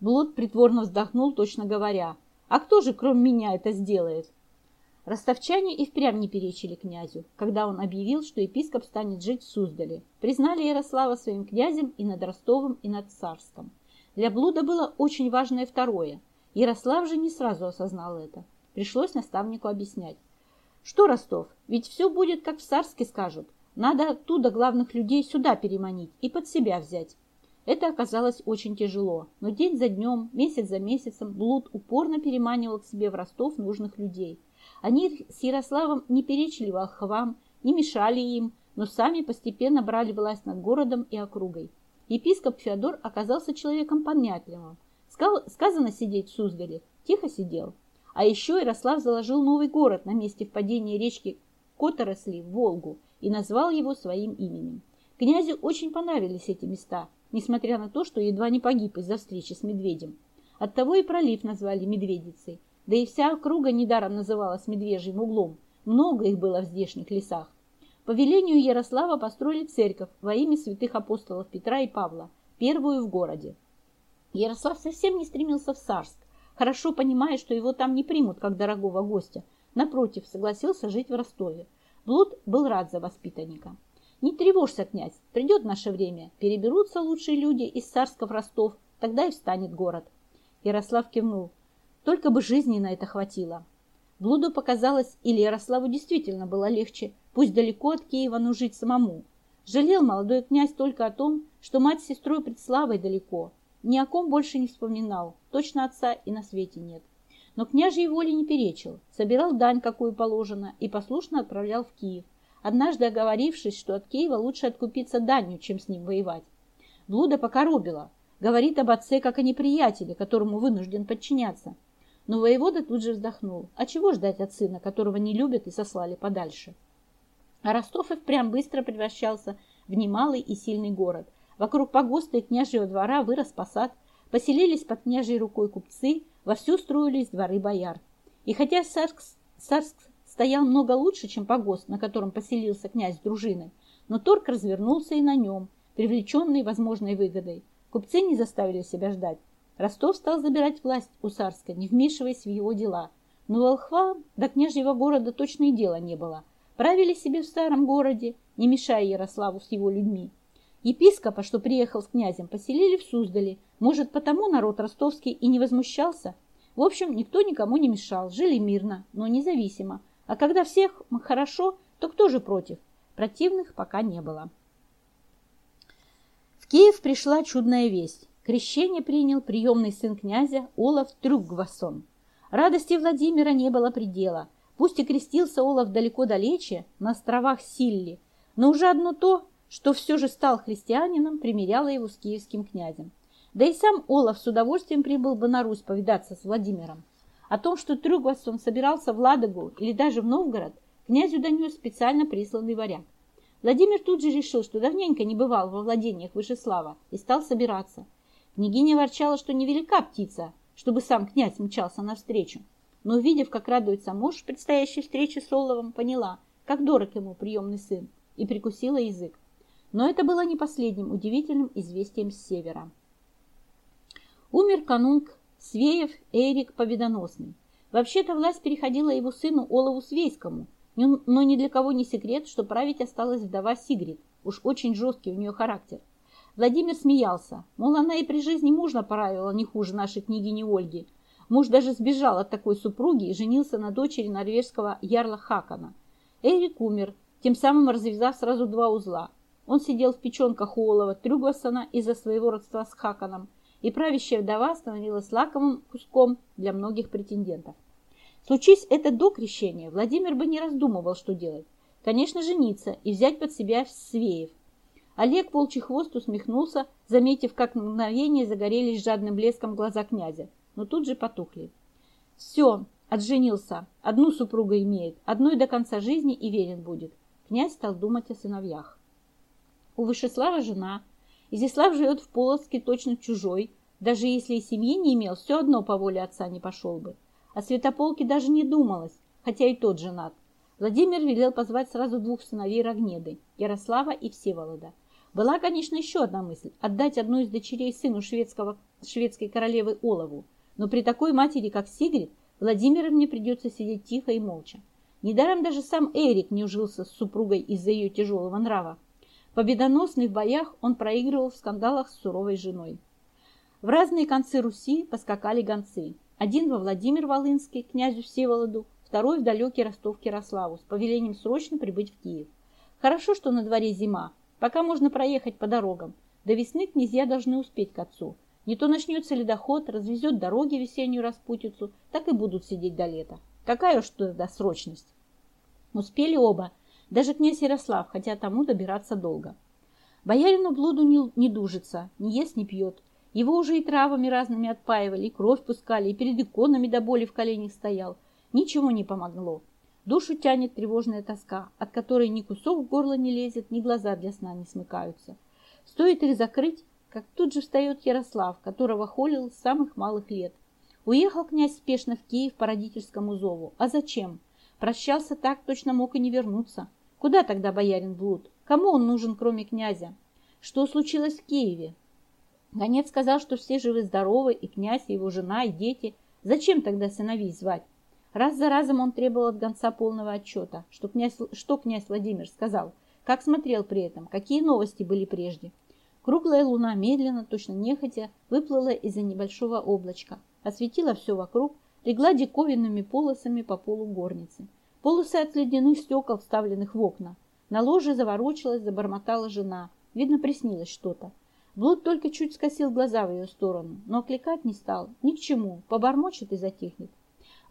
Блуд притворно вздохнул, точно говоря, «А кто же, кроме меня, это сделает?» Ростовчане и впрямь не перечили князю, когда он объявил, что епископ станет жить в Суздале. Признали Ярослава своим князем и над Ростовом, и над Царском. Для Блуда было очень важное второе. Ярослав же не сразу осознал это. Пришлось наставнику объяснять. Что, Ростов, ведь все будет, как в Царске скажут. Надо оттуда главных людей сюда переманить и под себя взять. Это оказалось очень тяжело, но день за днем, месяц за месяцем Блуд упорно переманивал к себе в Ростов нужных людей – они с Ярославом не перечили волхвам, не мешали им, но сами постепенно брали власть над городом и округой. Епископ Феодор оказался человеком понятливым. Сказано сидеть в Суздале, тихо сидел. А еще Ярослав заложил новый город на месте впадения речки Которосли в Волгу и назвал его своим именем. Князю очень понравились эти места, несмотря на то, что едва не погиб из-за встречи с медведем. Оттого и пролив назвали Медведицей, да и вся округа недаром называлась Медвежьим углом. Много их было в здешних лесах. По велению Ярослава построили церковь во имя святых апостолов Петра и Павла, первую в городе. Ярослав совсем не стремился в Сарск, хорошо понимая, что его там не примут как дорогого гостя. Напротив, согласился жить в Ростове. Блуд был рад за воспитанника. «Не тревожься, князь, придет наше время, переберутся лучшие люди из Сарска в Ростов, тогда и встанет город». Ярослав кивнул. Только бы жизни на это хватило. Блуду показалось, или Ярославу действительно было легче, пусть далеко от Киева, но жить самому. Жалел молодой князь только о том, что мать с сестрой пред славой далеко. Ни о ком больше не вспоминал, точно отца и на свете нет. Но княжьей воли не перечил, собирал дань, какую положено, и послушно отправлял в Киев, однажды оговорившись, что от Киева лучше откупиться данью, чем с ним воевать. Блуда покоробила, говорит об отце как о неприятеле, которому вынужден подчиняться, но воевода тут же вздохнул. А чего ждать от сына, которого не любят и сослали подальше? А Ростов и впрямь быстро превращался в немалый и сильный город. Вокруг погоста и княжьего двора вырос посад, поселились под княжьей рукой купцы, вовсю строились дворы бояр. И хотя Сарск, Сарск стоял много лучше, чем погост, на котором поселился князь с дружиной, но торг развернулся и на нем, привлеченный возможной выгодой. Купцы не заставили себя ждать. Ростов стал забирать власть у Сарска, не вмешиваясь в его дела. Но волхва до княжьего города точно и дела не было. Правили себе в старом городе, не мешая Ярославу с его людьми. Епископа, что приехал с князем, поселили в Суздале. Может, потому народ ростовский и не возмущался? В общем, никто никому не мешал, жили мирно, но независимо. А когда всех хорошо, то кто же против? Противных пока не было. В Киев пришла чудная весть. Крещение принял приемный сын князя Олаф Трюгвасон. Радости Владимира не было предела. Пусть и крестился Олаф далеко-далече, на островах Силли, но уже одно то, что все же стал христианином, примиряло его с киевским князем. Да и сам Олаф с удовольствием прибыл бы на Русь повидаться с Владимиром. О том, что Трюгвасон собирался в Ладогу или даже в Новгород, князю донес специально присланный варяг. Владимир тут же решил, что давненько не бывал во владениях Вышеслава и стал собираться. Княгиня ворчала, что невелика птица, чтобы сам князь мчался навстречу. Но, увидев, как радуется муж предстоящей встрече с Оловом, поняла, как дорог ему приемный сын, и прикусила язык. Но это было не последним удивительным известием с севера. Умер канунг Свеев Эрик Победоносный. Вообще-то власть переходила его сыну Олову Свейскому, но ни для кого не секрет, что править осталась вдова Сигрид. Уж очень жесткий у нее характер – Владимир смеялся, мол, она и при жизни мужа правила не хуже нашей княгини Ольги. Муж даже сбежал от такой супруги и женился на дочери норвежского ярла Хакана. Эрик умер, тем самым развязав сразу два узла. Он сидел в печенках у Олова Трюгвасона из-за своего родства с Хаканом, и правящая вдова становилась лакомым куском для многих претендентов. Случись это до крещения, Владимир бы не раздумывал, что делать. Конечно, жениться и взять под себя Свеев – Олег волчий хвост усмехнулся, заметив, как мгновение загорелись жадным блеском глаза князя, но тут же потухли. «Все, отженился, одну супругу имеет, одной до конца жизни и верен будет». Князь стал думать о сыновьях. У Вышеслава жена. Изяслав живет в Полоцке точно чужой. Даже если и семьи не имел, все одно по воле отца не пошел бы. О Святополке даже не думалось, хотя и тот женат. Владимир велел позвать сразу двух сыновей Рогнеды, Ярослава и Всеволода. Была, конечно, еще одна мысль – отдать одну из дочерей сыну шведского, шведской королевы Олову. Но при такой матери, как Сигрид, Владимировне придется сидеть тихо и молча. Недаром даже сам Эрик не ужился с супругой из-за ее тяжелого нрава. Победоносный в боях он проигрывал в скандалах с суровой женой. В разные концы Руси поскакали гонцы. Один во Владимир Волынский, князю Всеволоду, второй в далекий Ростов-Ярославу с повелением срочно прибыть в Киев. Хорошо, что на дворе зима, пока можно проехать по дорогам. До весны князья должны успеть к отцу. Не то начнется ледоход, развезет дороги весеннюю распутицу, так и будут сидеть до лета. Какая уж тогда срочность. Успели оба, даже князь Ярослав, хотя тому добираться долго. Боярину блуду не, не дужится, не ест, не пьет. Его уже и травами разными отпаивали, и кровь пускали, и перед иконами до боли в коленях стоял. Ничего не помогло. Душу тянет тревожная тоска, от которой ни кусок в горло не лезет, ни глаза для сна не смыкаются. Стоит их закрыть, как тут же встает Ярослав, которого холил с самых малых лет. Уехал князь спешно в Киев по родительскому зову. А зачем? Прощался так, точно мог и не вернуться. Куда тогда боярин Блуд? Кому он нужен, кроме князя? Что случилось в Киеве? Гонец сказал, что все живы-здоровы, и князь, и его жена, и дети. Зачем тогда сыновей звать? Раз за разом он требовал от гонца полного отчета, что князь, что князь Владимир сказал, как смотрел при этом, какие новости были прежде. Круглая луна медленно, точно нехотя, выплыла из-за небольшого облачка, осветила все вокруг, легла диковинными полосами по полу горницы. Полосы от ледяных стекол, вставленных в окна. На ложе заворочилась, забормотала жена. Видно, приснилось что-то. Блуд только чуть скосил глаза в ее сторону, но окликать не стал. Ни к чему, побормочет и затихнет.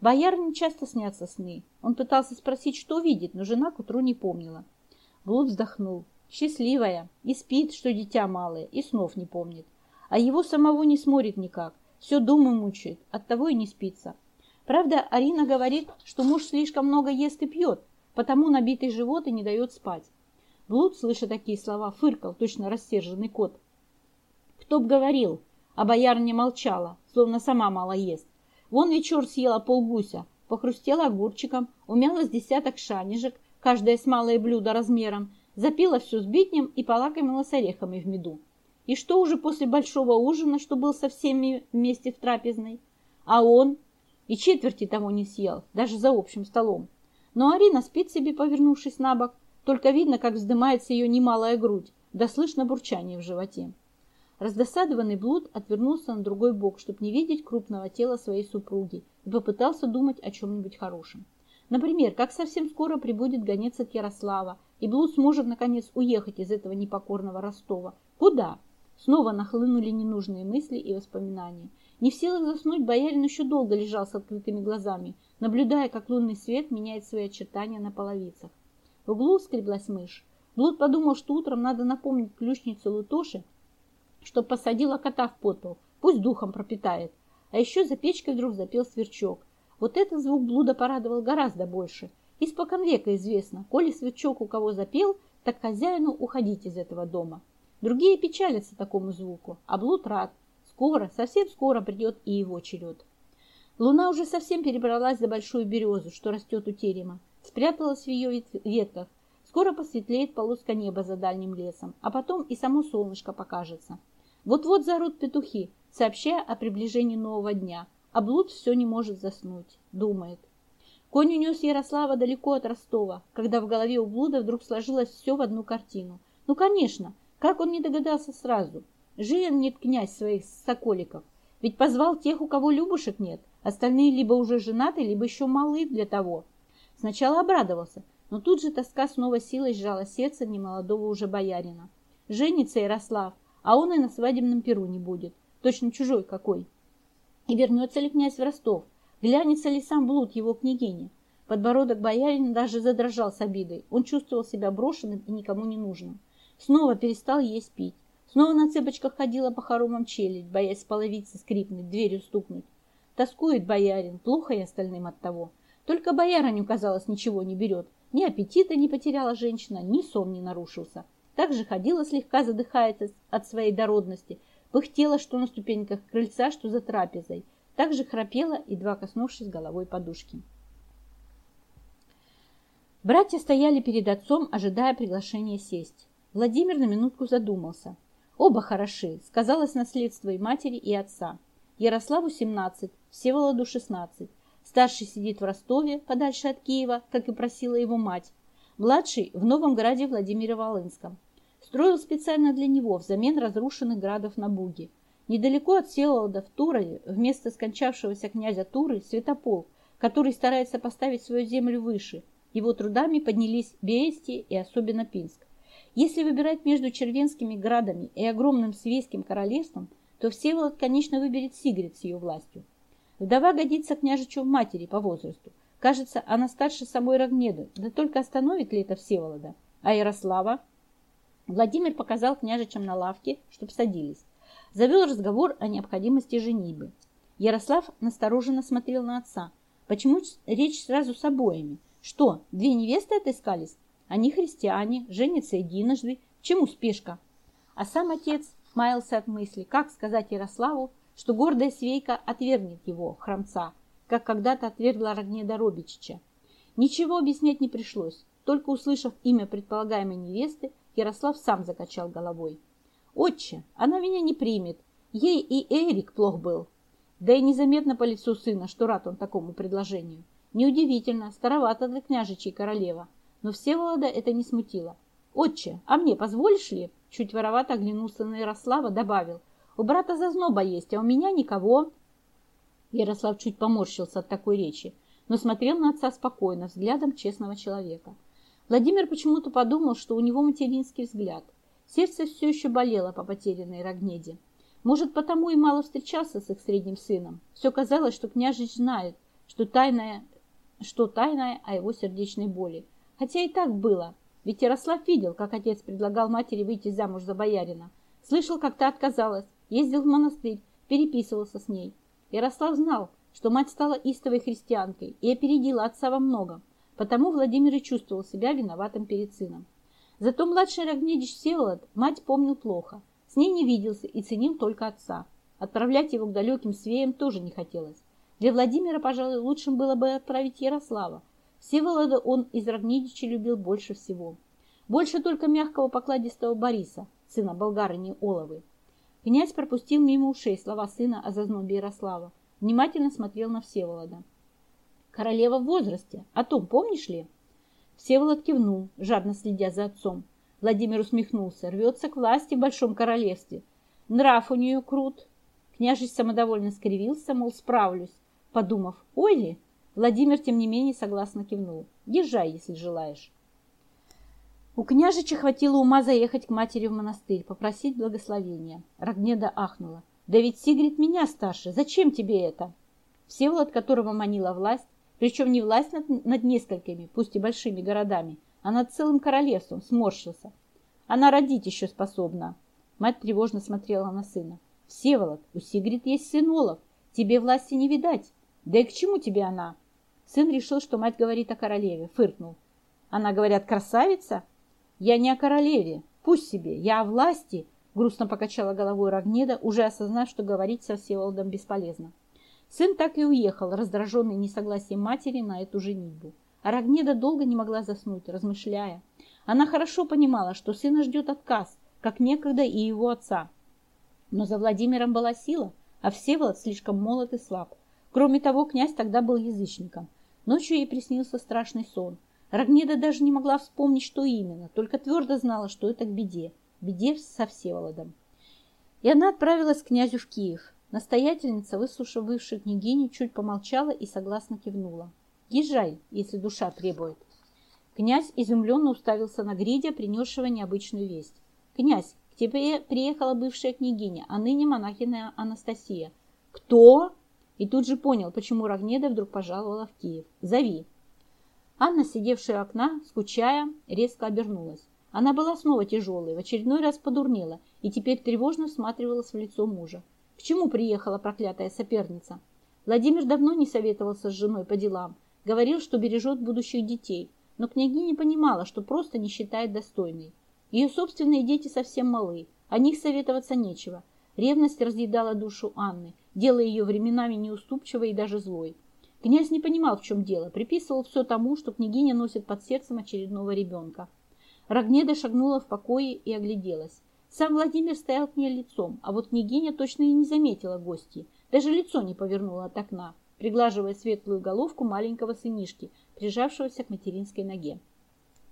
Боярине часто снятся сны. Он пытался спросить, что видит, но жена к утру не помнила. Блуд вздохнул. Счастливая. И спит, что дитя малое, и снов не помнит. А его самого не смотрит никак. Все думы мучает, оттого и не спится. Правда, Арина говорит, что муж слишком много ест и пьет, потому набитый живот и не дает спать. Блуд, слыша такие слова, фыркал, точно рассерженный кот. Кто б говорил, а боярня молчала, словно сама мало ест. Вон вечер съела полгуся, похрустела огурчиком, умяла с десяток шанежек, каждая с малое блюдо размером, запила все сбитнем и полакомила с орехами в меду. И что уже после большого ужина, что был со всеми вместе в трапезной? А он и четверти того не съел, даже за общим столом. Но Арина спит себе, повернувшись на бок, только видно, как вздымается ее немалая грудь, да слышно бурчание в животе. Раздосадованный Блуд отвернулся на другой бок, чтобы не видеть крупного тела своей супруги, и попытался думать о чем-нибудь хорошем. Например, как совсем скоро прибудет гонец от Ярослава, и Блуд сможет, наконец, уехать из этого непокорного Ростова. Куда? Снова нахлынули ненужные мысли и воспоминания. Не в силах заснуть, боярин еще долго лежал с открытыми глазами, наблюдая, как лунный свет меняет свои очертания на половицах. В углу скреблась мышь. Блуд подумал, что утром надо напомнить ключнице Лутоши, что посадила кота в подпол, пусть духом пропитает. А еще за печкой вдруг запел сверчок. Вот этот звук блуда порадовал гораздо больше. Испокон века известно, коли сверчок у кого запел, так хозяину уходить из этого дома. Другие печалятся такому звуку, а блуд рад. Скоро, совсем скоро придет и его черед. Луна уже совсем перебралась за большую березу, что растет у терема, спряталась в ее ветках. Скоро посветлеет полоска неба за дальним лесом, а потом и само солнышко покажется. Вот-вот зарут петухи, сообщая о приближении нового дня, а блуд все не может заснуть, думает. Конь унес Ярослава далеко от Ростова, когда в голове у блуда вдруг сложилось все в одну картину. Ну, конечно, как он не догадался сразу? Женит князь своих соколиков, ведь позвал тех, у кого любушек нет. Остальные либо уже женаты, либо еще малы для того. Сначала обрадовался, но тут же тоска снова силой сжала сердце немолодого уже боярина. Женится Ярослав, а он и на свадебном перу не будет. Точно чужой какой. И вернется ли князь в Ростов? Глянется ли сам блуд его княгини? Подбородок боярина даже задрожал с обидой. Он чувствовал себя брошенным и никому не нужным. Снова перестал есть пить. Снова на цепочках ходила по хоромам челядь, боясь половицы скрипнуть, дверью стукнуть. Тоскует боярин, плохо и остальным от того. Только боярыню, казалось, ничего не берет. Ни аппетита не потеряла женщина, ни сон не нарушился. Также ходила слегка, задыхаясь от своей дородности, пыхтела, что на ступеньках крыльца, что за трапезой. Также храпела, едва коснувшись головой подушки. Братья стояли перед отцом, ожидая приглашения сесть. Владимир на минутку задумался. Оба хороши, сказалось наследство и матери, и отца. Ярославу 17, Всеволоду 16. Старший сидит в Ростове, подальше от Киева, как и просила его мать. Младший в Новом граде Владимире Волынском. Строил специально для него взамен разрушенных градов на Буге. Недалеко от Всеволода в Турове, вместо скончавшегося князя Туры, Святополк, который старается поставить свою землю выше. Его трудами поднялись Беестия и особенно Пинск. Если выбирать между Червенскими градами и огромным Свейским королевством, то Всеволод, конечно, выберет Сигрид с ее властью. Вдова годится княжичу в матери по возрасту. Кажется, она старше самой Рогнеды, да только остановит ли это Всеволода? А Ярослава? Владимир показал княжичам на лавке, чтоб садились. Завел разговор о необходимости женитьбы. Ярослав настороженно смотрел на отца. Почему речь сразу с обоими? Что, две невесты отыскались? Они христиане, женятся единожды. Чему спешка? А сам отец маялся от мысли, как сказать Ярославу, что гордая свейка отвергнет его, храмца, как когда-то отвергла Рогнеда Робичича. Ничего объяснять не пришлось. Только услышав имя предполагаемой невесты, Ярослав сам закачал головой. «Отче, она меня не примет. Ей и Эрик плох был». Да и незаметно по лицу сына, что рад он такому предложению. Неудивительно, старовато для княжичей королева. Но Всеволода это не смутило. «Отче, а мне позволишь ли?» Чуть воровато оглянулся на Ярослава, добавил. «У брата зазноба есть, а у меня никого». Ярослав чуть поморщился от такой речи, но смотрел на отца спокойно, взглядом честного человека. Владимир почему-то подумал, что у него материнский взгляд. Сердце все еще болело по потерянной Рогнеде. Может, потому и мало встречался с их средним сыном. Все казалось, что княжич знает, что тайное, что тайное о его сердечной боли. Хотя и так было. Ведь Ярослав видел, как отец предлагал матери выйти замуж за боярина. Слышал, как та отказалась, ездил в монастырь, переписывался с ней. Ярослав знал, что мать стала истовой христианкой и опередила отца во многом, потому Владимир и чувствовал себя виноватым перед сыном. Зато младший Рогнедич Всеволод мать помнил плохо, с ней не виделся и ценил только отца. Отправлять его к далеким свеям тоже не хотелось. Для Владимира, пожалуй, лучшим было бы отправить Ярослава, Всеволода он из Рогнедича любил больше всего. Больше только мягкого покладистого Бориса, сына болгарыни Оловы. Князь пропустил мимо ушей слова сына о зазнобе Ярослава. Внимательно смотрел на Всеволода. «Королева в возрасте. О том помнишь ли?» Всеволод кивнул, жадно следя за отцом. Владимир усмехнулся. Рвется к власти в большом королевстве. Нрав у нее крут. Княжич самодовольно скривился, мол, справлюсь. Подумав, ой ли, Владимир, тем не менее, согласно кивнул. Езжай, если желаешь. У княжича хватило ума заехать к матери в монастырь, попросить благословения. Рогнеда ахнула. «Да ведь Сигрид меня старше. Зачем тебе это?» Всеволод, которого манила власть, причем не власть над, над несколькими, пусть и большими городами, а над целым королевством, сморщился. Она родить еще способна. Мать тревожно смотрела на сына. «Всеволод, у Сигрид есть сын. Тебе власти не видать. Да и к чему тебе она?» Сын решил, что мать говорит о королеве, фыркнул. Она, говорят, красавица? Я не о королеве, пусть себе, я о власти, грустно покачала головой Рогнеда, уже осознав, что говорить со Всеволодом бесполезно. Сын так и уехал, раздраженный несогласием матери на эту женитьбу. А Рогнеда долго не могла заснуть, размышляя. Она хорошо понимала, что сына ждет отказ, как некогда и его отца. Но за Владимиром была сила, а Всеволод слишком молод и слаб. Кроме того, князь тогда был язычником. Ночью ей приснился страшный сон. Рогнеда даже не могла вспомнить, что именно, только твердо знала, что это к беде. Беде со Всеволодом. И она отправилась к князю в Киев. Настоятельница, выслушав бывшую княгиню, чуть помолчала и согласно кивнула. «Езжай, если душа требует». Князь изумленно уставился на Гридя, принесшего необычную весть. «Князь, к тебе приехала бывшая княгиня, а ныне монахиня Анастасия». «Кто?» И тут же понял, почему Рогнеда вдруг пожаловала в Киев. «Зови!» Анна, сидевшая у окна, скучая, резко обернулась. Она была снова тяжелой, в очередной раз подурнела и теперь тревожно всматривалась в лицо мужа. К чему приехала проклятая соперница? Владимир давно не советовался с женой по делам, говорил, что бережет будущих детей, но княгиня понимала, что просто не считает достойной. Ее собственные дети совсем малы, о них советоваться нечего. Ревность разъедала душу Анны, делая ее временами неуступчивой и даже злой. Князь не понимал, в чем дело, приписывал все тому, что княгиня носит под сердцем очередного ребенка. Рогнеда шагнула в покое и огляделась. Сам Владимир стоял к ней лицом, а вот княгиня точно и не заметила гостей. Даже лицо не повернула от окна, приглаживая светлую головку маленького сынишки, прижавшегося к материнской ноге.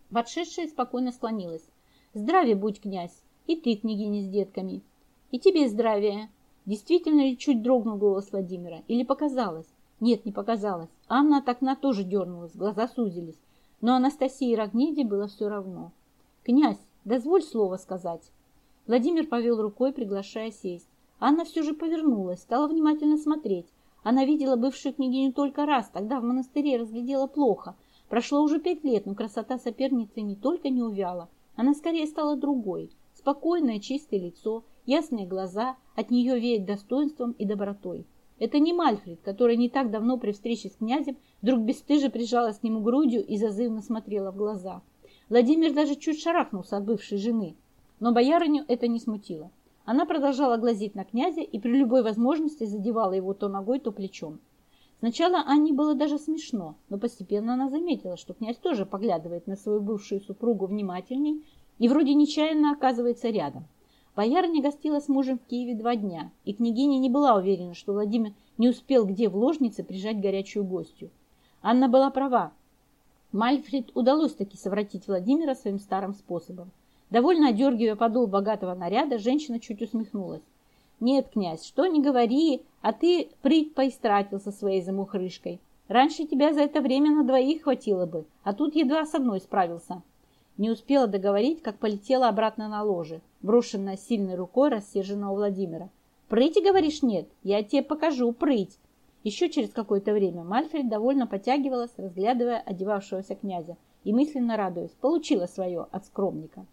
Вошедшая спокойно склонилась. «Здравия будь, князь! И ты, княгиня с детками!» «И тебе здравия!» Действительно ли чуть дрогнул голос Владимира? Или показалось? Нет, не показалось. Анна от окна тоже дернулась, глаза сузились. Но Анастасии Рогнеде было все равно. «Князь, дозволь слово сказать». Владимир повел рукой, приглашая сесть. Анна все же повернулась, стала внимательно смотреть. Она видела бывшую княгиню только раз, тогда в монастыре разглядела плохо. Прошло уже пять лет, но красота соперницы не только не увяла, она скорее стала другой. Спокойное, чистое лицо, ясные глаза, от нее веет достоинством и добротой. Это не Мальфред, который не так давно при встрече с князем вдруг бесстыже прижалась к нему грудью и зазывно смотрела в глаза. Владимир даже чуть шарахнулся от бывшей жены, но боярыню это не смутило. Она продолжала глазеть на князя и при любой возможности задевала его то ногой, то плечом. Сначала Анне было даже смешно, но постепенно она заметила, что князь тоже поглядывает на свою бывшую супругу внимательней и вроде нечаянно оказывается рядом. Боярыня гостила с мужем в Киеве два дня, и княгиня не была уверена, что Владимир не успел где в ложнице прижать горячую гостью. Анна была права. Мальфред удалось таки совратить Владимира своим старым способом. Довольно одергивая подол богатого наряда, женщина чуть усмехнулась. «Нет, князь, что не говори, а ты прыть поистратил со своей замухрышкой. Раньше тебя за это время на двоих хватило бы, а тут едва с одной справился». Не успела договорить, как полетела обратно на ложе, брошенная сильной рукой рассерженного Владимира. «Прыти, говоришь, нет? Я тебе покажу, прыть!» Еще через какое-то время Мальфред довольно потягивалась, разглядывая одевавшегося князя, и мысленно радуясь, получила свое от скромника.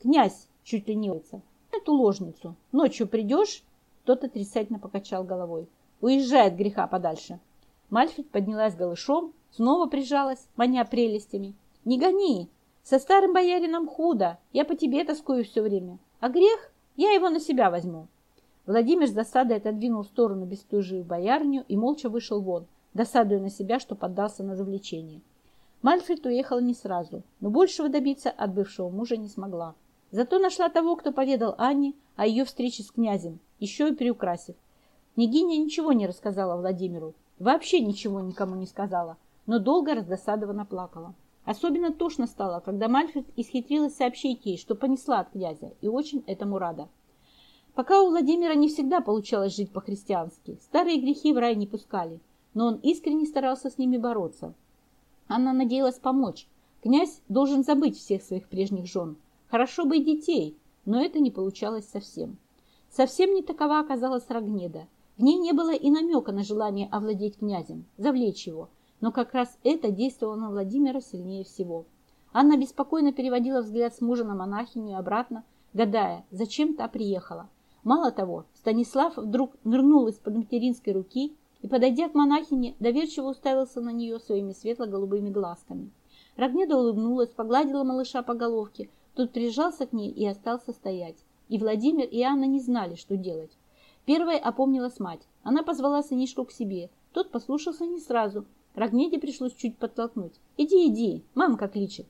Князь чуть ленивается. Эту ложницу. Ночью придешь? Тот отрицательно покачал головой. Уезжает греха подальше. Мальфит поднялась голышом, снова прижалась, маня прелестями. Не гони! Со старым боярином худо. Я по тебе тоскую все время. А грех? Я его на себя возьму. Владимир с досадой отодвинул в сторону бесстужую боярню и молча вышел вон, досадуя на себя, что поддался на завлечение. Мальфред уехала не сразу, но большего добиться от бывшего мужа не смогла. Зато нашла того, кто поведал Анне о ее встрече с князем, еще и приукрасив. Княгиня ничего не рассказала Владимиру, вообще ничего никому не сказала, но долго раздосадованно плакала. Особенно тошно стало, когда Мальфред исхитрилась сообщить ей, что понесла от князя, и очень этому рада. Пока у Владимира не всегда получалось жить по-христиански, старые грехи в рай не пускали, но он искренне старался с ними бороться. Анна надеялась помочь. Князь должен забыть всех своих прежних жен, Хорошо бы и детей, но это не получалось совсем. Совсем не такова оказалась Рогнеда. В ней не было и намека на желание овладеть князем, завлечь его, но как раз это действовало на Владимира сильнее всего. Анна беспокойно переводила взгляд с мужа на монахиню и обратно, гадая, зачем та приехала. Мало того, Станислав вдруг нырнул из-под материнской руки и, подойдя к монахине, доверчиво уставился на нее своими светло-голубыми глазками. Рогнеда улыбнулась, погладила малыша по головке, Тот прижался к ней и остался стоять. И Владимир, и Анна не знали, что делать. Первая опомнилась мать. Она позвала сынишку к себе. Тот послушался не сразу. Рогнеде пришлось чуть подтолкнуть. «Иди, иди, мамка кличет».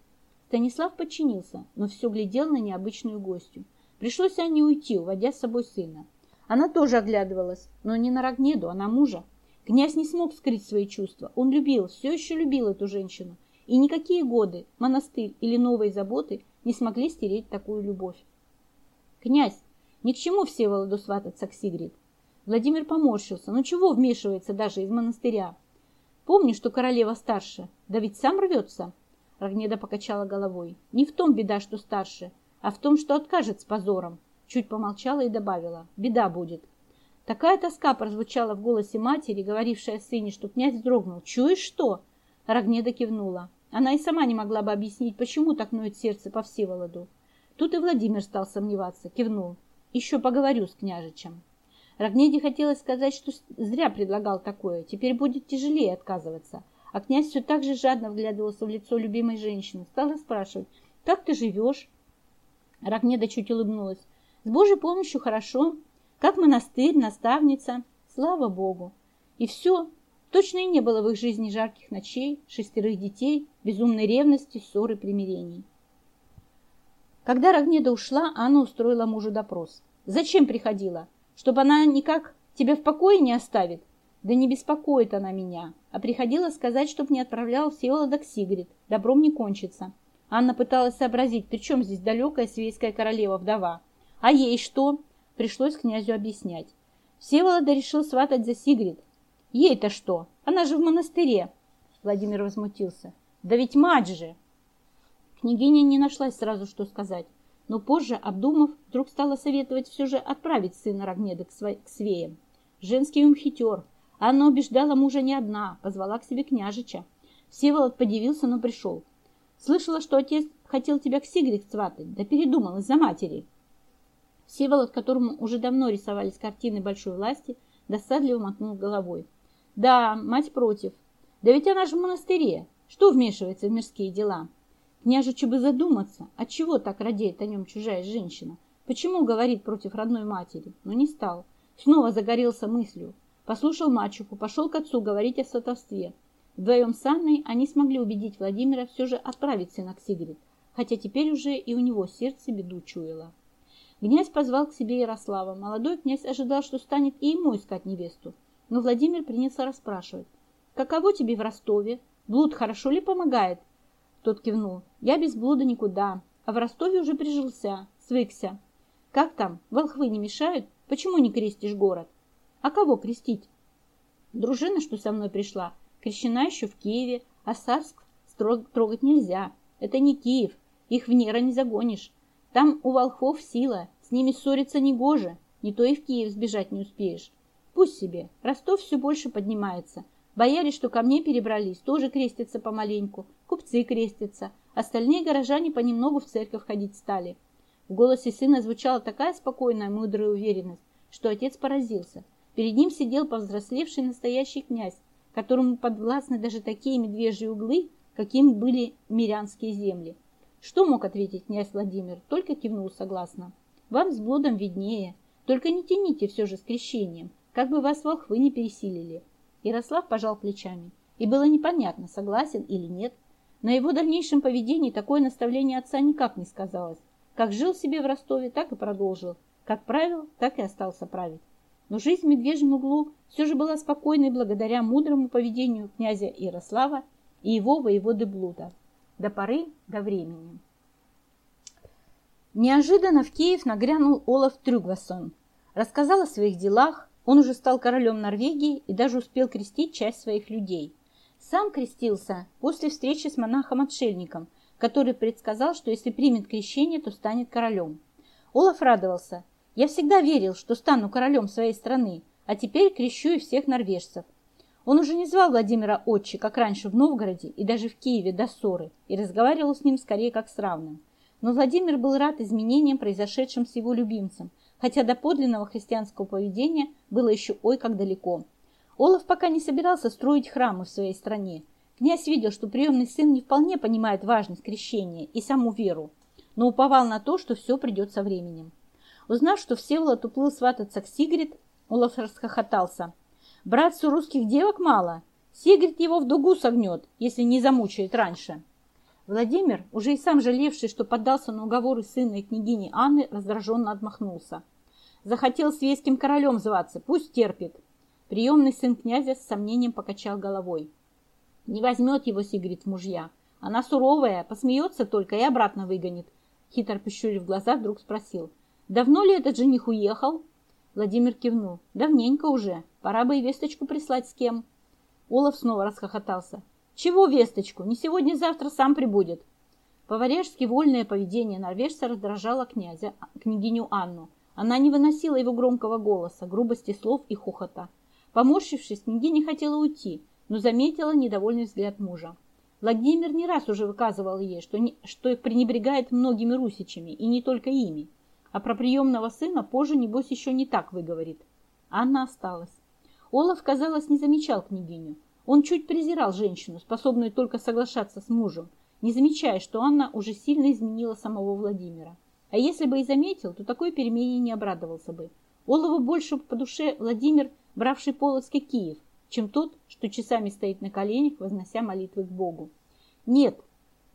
Станислав подчинился, но все глядел на необычную гостью. Пришлось Анне уйти, уводя с собой сына. Она тоже оглядывалась, но не на Рогнеду, а на мужа. Князь не смог скрыть свои чувства. Он любил, все еще любил эту женщину. И никакие годы, монастырь или новые заботы не смогли стереть такую любовь. «Князь, ни к чему Всеволоду свататься к Сигрид?» Владимир поморщился. «Ну чего вмешивается даже из монастыря? Помни, что королева старше. Да ведь сам рвется!» Рогнеда покачала головой. «Не в том беда, что старше, а в том, что откажет с позором». Чуть помолчала и добавила. «Беда будет». Такая тоска прозвучала в голосе матери, говорившей сыне, что князь вздрогнул. «Чуешь что?» Рогнеда кивнула. Она и сама не могла бы объяснить, почему так ноет сердце по Всеволоду. Тут и Владимир стал сомневаться, кивнул. Еще поговорю с княжичем. Рогнеде хотелось сказать, что зря предлагал такое, теперь будет тяжелее отказываться. А князь все так же жадно вглядывался в лицо любимой женщины, стал спрашивать, как ты живешь? Рогнеда чуть улыбнулась. С Божьей помощью хорошо, как монастырь, наставница, слава Богу. И все, Точно и не было в их жизни жарких ночей, шестерых детей, безумной ревности, ссоры, примирений. Когда Рогнеда ушла, Анна устроила мужу допрос. «Зачем приходила? Чтобы она никак тебя в покое не оставит?» «Да не беспокоит она меня, а приходила сказать, чтоб не отправлял Всеволода к Сигрид. Добром не кончится». Анна пыталась сообразить, при чем здесь далекая свейская королева-вдова. «А ей что?» Пришлось князю объяснять. Всеволода решил сватать за Сигрид. «Ей-то что? Она же в монастыре!» Владимир возмутился. «Да ведь мать же!» Княгиня не нашлась сразу, что сказать, но позже, обдумав, вдруг стала советовать все же отправить сына Рогнеда к, св... к свеям. Женский ум хитер. Анна убеждала мужа не одна, позвала к себе княжича. Всеволод подивился, но пришел. Слышала, что отец хотел тебя к Сигрид сватать, да передумал из-за матери. Всеволод, которому уже давно рисовались картины большой власти, досадливо мотнул головой. Да, мать против. Да ведь она же в монастыре. Что вмешивается в мирские дела? Княжичу бы задуматься, отчего так радеет о нем чужая женщина. Почему говорит против родной матери? Но не стал. Снова загорелся мыслью. Послушал мачеху, пошел к отцу говорить о сватовстве. Вдвоем с Анной они смогли убедить Владимира все же отправить сына к Сигрид, хотя теперь уже и у него сердце беду чуяло. Князь позвал к себе Ярослава. Молодой князь ожидал, что станет и ему искать невесту. Но Владимир принялся расспрашивать. «Каково тебе в Ростове? Блуд хорошо ли помогает?» Тот кивнул. Я без блуда никуда, а в Ростове уже прижился, свыкся. Как там, волхвы не мешают? Почему не крестишь город? А кого крестить? Дружина, что со мной пришла, крещена еще в Киеве, а Сарск трогать нельзя. Это не Киев, их в Нера не загонишь. Там у волхвов сила, с ними ссориться не гоже, не то и в Киев сбежать не успеешь. Пусть себе, Ростов все больше поднимается. Бояре, что ко мне перебрались, тоже крестятся помаленьку купцы крестятся, остальные горожане понемногу в церковь ходить стали. В голосе сына звучала такая спокойная, мудрая уверенность, что отец поразился. Перед ним сидел повзрослевший настоящий князь, которому подвластны даже такие медвежьи углы, каким были мирянские земли. Что мог ответить князь Владимир? Только кивнул согласно. Вам с блудом виднее. Только не тяните все же с крещением, как бы вас волхвы не пересилили. Ярослав пожал плечами, и было непонятно, согласен или нет. На его дальнейшем поведении такое наставление отца никак не сказалось. Как жил себе в Ростове, так и продолжил. Как правил, так и остался править. Но жизнь в Медвежьем углу все же была спокойной благодаря мудрому поведению князя Ярослава и его воеводы Блуда. До поры, до времени. Неожиданно в Киев нагрянул Олаф Трюгвасон. Рассказал о своих делах, он уже стал королем Норвегии и даже успел крестить часть своих людей – сам крестился после встречи с монахом-отшельником, который предсказал, что если примет крещение, то станет королем. Олаф радовался. «Я всегда верил, что стану королем своей страны, а теперь крещу и всех норвежцев». Он уже не звал Владимира отче, как раньше в Новгороде и даже в Киеве до ссоры, и разговаривал с ним скорее как с равным. Но Владимир был рад изменениям, произошедшим с его любимцем, хотя до подлинного христианского поведения было еще ой как далеко. Олаф пока не собирался строить храмы в своей стране. Князь видел, что приемный сын не вполне понимает важность крещения и саму веру, но уповал на то, что все придет со временем. Узнав, что Всеволод уплыл свататься к Сигрид, Олаф расхохотался. «Братцу русских девок мало. Сигрид его в дугу согнет, если не замучает раньше». Владимир, уже и сам жалевший, что поддался на уговоры сына и княгини Анны, раздраженно отмахнулся. «Захотел светским королем зваться, пусть терпит. Приемный сын князя с сомнением покачал головой. Не возьмет его Сигрид в мужья. Она суровая, посмеется только и обратно выгонит. Хитр прищурив глаза, вдруг спросил. «Давно ли этот жених уехал?» Владимир кивнул. «Давненько уже. Пора бы и весточку прислать с кем». Олаф снова расхохотался. «Чего весточку? Не сегодня-завтра сам прибудет». По-варяжски вольное поведение норвежца раздражало князя, княгиню Анну. Она не выносила его громкого голоса, грубости слов и хохота. Поморщившись, княгиня хотела уйти, но заметила недовольный взгляд мужа. Владимир не раз уже выказывал ей, что, не, что пренебрегает многими русичами, и не только ими. А про приемного сына позже, небось, еще не так выговорит. Анна осталась. Олаф, казалось, не замечал княгиню. Он чуть презирал женщину, способную только соглашаться с мужем, не замечая, что Анна уже сильно изменила самого Владимира. А если бы и заметил, то такой перемене не обрадовался бы. Олову больше по душе Владимир бравший Полоцкий Киев, чем тот, что часами стоит на коленях, вознося молитвы к Богу. Нет,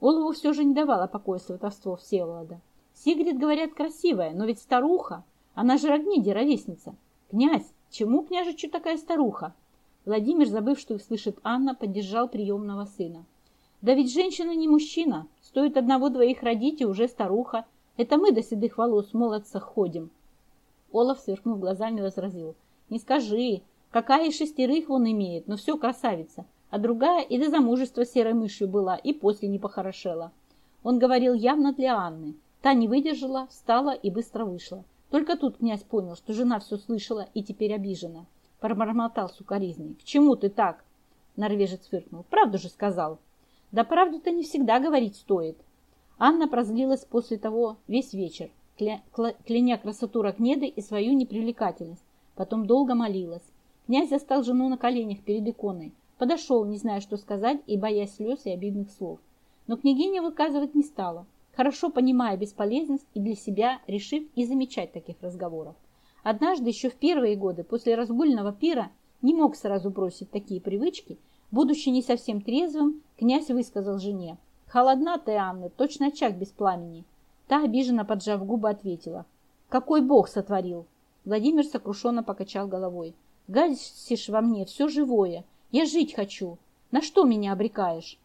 Олову все же не давало покоя сватовство Всеволода. Сигрид, говорят, красивая, но ведь старуха. Она же Рогниди ровесница. Князь, чему княжичу такая старуха? Владимир, забыв, что их слышит Анна, поддержал приемного сына. Да ведь женщина не мужчина. Стоит одного-двоих родить, и уже старуха. Это мы до седых волос в молодцах ходим. Олаф, сверкнув глазами, возразил. Не скажи, какая из шестерых он имеет, но все красавица. А другая и до замужества серой мышью была, и после не похорошела. Он говорил явно для Анны. Та не выдержала, встала и быстро вышла. Только тут князь понял, что жена все слышала и теперь обижена. Пробормотал сукоризный. «К чему ты так?» Норвежец фыркнул. «Правду же сказал». «Да правду-то не всегда говорить стоит». Анна прозлилась после того весь вечер, кля кляня красоту Рогнеды и свою непривлекательность. Потом долго молилась. Князь застал жену на коленях перед иконой. Подошел, не зная, что сказать, и боясь слез и обидных слов. Но княгиня выказывать не стала хорошо понимая бесполезность и для себя решив и замечать таких разговоров. Однажды, еще в первые годы, после разгульного пира, не мог сразу бросить такие привычки, будучи не совсем трезвым, князь высказал жене. «Холодна ты, Анна, точно очаг без пламени». Та, обиженно поджав губы, ответила. «Какой бог сотворил?» Владимир сокрушенно покачал головой. «Гасишь во мне все живое. Я жить хочу. На что меня обрекаешь?»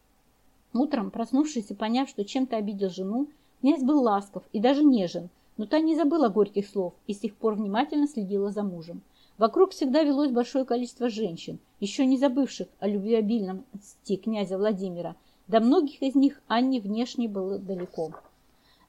Утром, проснувшись и поняв, что чем-то обидел жену, князь был ласков и даже нежен, но та не забыла горьких слов и с тех пор внимательно следила за мужем. Вокруг всегда велось большое количество женщин, еще не забывших о любвеобильном отсти князя Владимира. До многих из них Анне внешне было далеко.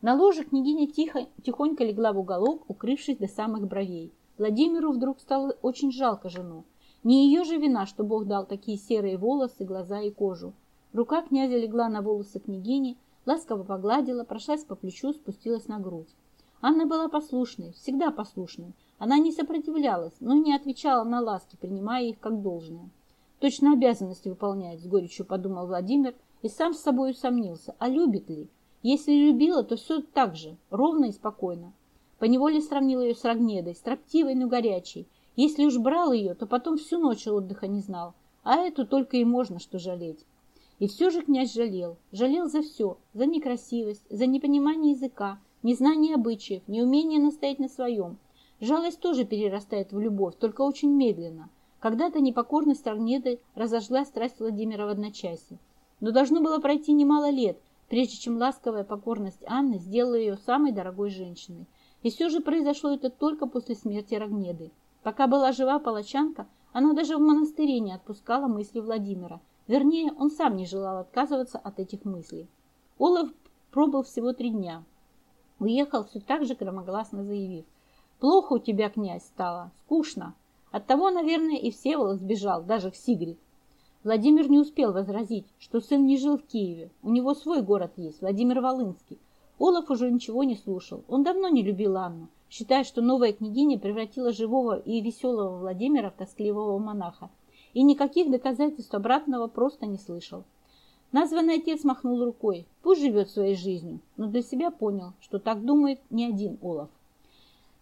На ложе княгиня тихо, тихонько легла в уголок, укрывшись до самых бровей. Владимиру вдруг стало очень жалко жену. Не ее же вина, что Бог дал такие серые волосы, глаза и кожу. Рука князя легла на волосы княгини, ласково погладила, прошлась по плечу, спустилась на грудь. Анна была послушной, всегда послушной. Она не сопротивлялась, но не отвечала на ласки, принимая их как должное. Точно обязанности выполняет, с горечью подумал Владимир и сам с собой усомнился, а любит ли? Если любила, то все так же, ровно и спокойно. Поневоле сравнил ее с Рогнедой, строптивой, но горячей. Если уж брал ее, то потом всю ночь отдыха не знал, а эту только и можно что жалеть. И все же князь жалел. Жалел за все. За некрасивость, за непонимание языка, незнание обычаев, неумение настоять на своем. Жалость тоже перерастает в любовь, только очень медленно. Когда-то непокорность Арнеды разожгла страсть Владимира в одночасье. Но должно было пройти немало лет, прежде чем ласковая покорность Анны сделала ее самой дорогой женщиной. И все же произошло это только после смерти Рогнеды. Пока была жива палачанка, она даже в монастыре не отпускала мысли Владимира, Вернее, он сам не желал отказываться от этих мыслей. Олаф пробыл всего три дня. Уехал все так же громогласно заявив. «Плохо у тебя, князь, стало, скучно. Оттого, наверное, и Всеволод сбежал, даже в Сигрид». Владимир не успел возразить, что сын не жил в Киеве. У него свой город есть, Владимир Волынский. Олаф уже ничего не слушал. Он давно не любил Анну, считая, что новая княгиня превратила живого и веселого Владимира в тоскливого монаха и никаких доказательств обратного просто не слышал. Названный отец махнул рукой. Пусть живет своей жизнью, но для себя понял, что так думает не один Олаф.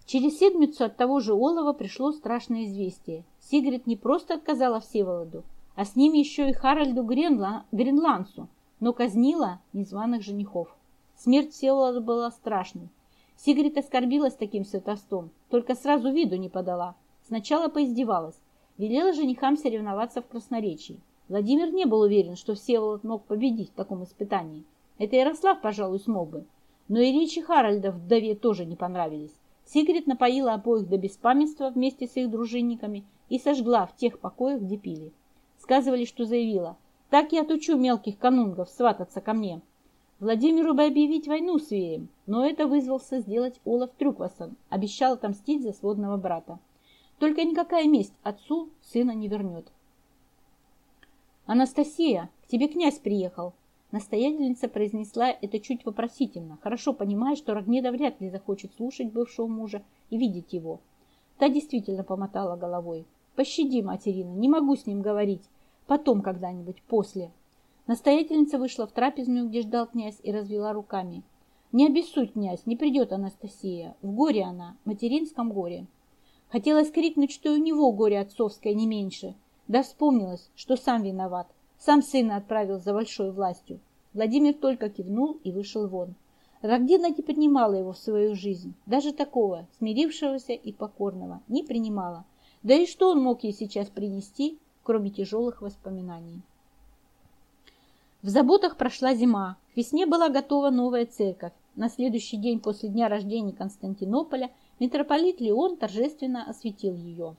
Через седмицу от того же Олова пришло страшное известие. Сигрид не просто отказала Всеволоду, а с ним еще и Харальду Гренла... Гренландцу, но казнила незваных женихов. Смерть Всеволода была страшной. Сигрид оскорбилась таким святостом, только сразу виду не подала. Сначала поиздевалась, велела женихам соревноваться в красноречии. Владимир не был уверен, что Всеволод мог победить в таком испытании. Это Ярослав, пожалуй, смог бы. Но и речи Харальда вдове тоже не понравились. Сигрид напоила обоих до беспамятства вместе с их дружинниками и сожгла в тех покоях, где пили. Сказывали, что заявила, «Так я отучу мелких канунгов свататься ко мне». Владимиру бы объявить войну с Веем, но это вызвался сделать Олаф Трюквасон, обещал отомстить за сводного брата. Только никакая месть отцу сына не вернет. «Анастасия, к тебе князь приехал!» Настоятельница произнесла это чуть вопросительно, хорошо понимая, что Рогнеда вряд ли захочет слушать бывшего мужа и видеть его. Та действительно помотала головой. «Пощади, материна, не могу с ним говорить. Потом когда-нибудь, после». Настоятельница вышла в трапезную, где ждал князь, и развела руками. «Не обессудь, князь, не придет Анастасия. В горе она, материнском горе». Хотелось крикнуть, что и у него горе отцовское не меньше. Да вспомнилось, что сам виноват. Сам сына отправил за большой властью. Владимир только кивнул и вышел вон. Рогдина не поднимала его в свою жизнь, даже такого, смирившегося и покорного, не принимала. Да и что он мог ей сейчас принести, кроме тяжелых воспоминаний? В заботах прошла зима. К весне была готова новая церковь. На следующий день после дня рождения Константинополя митрополит Леон торжественно осветил ее.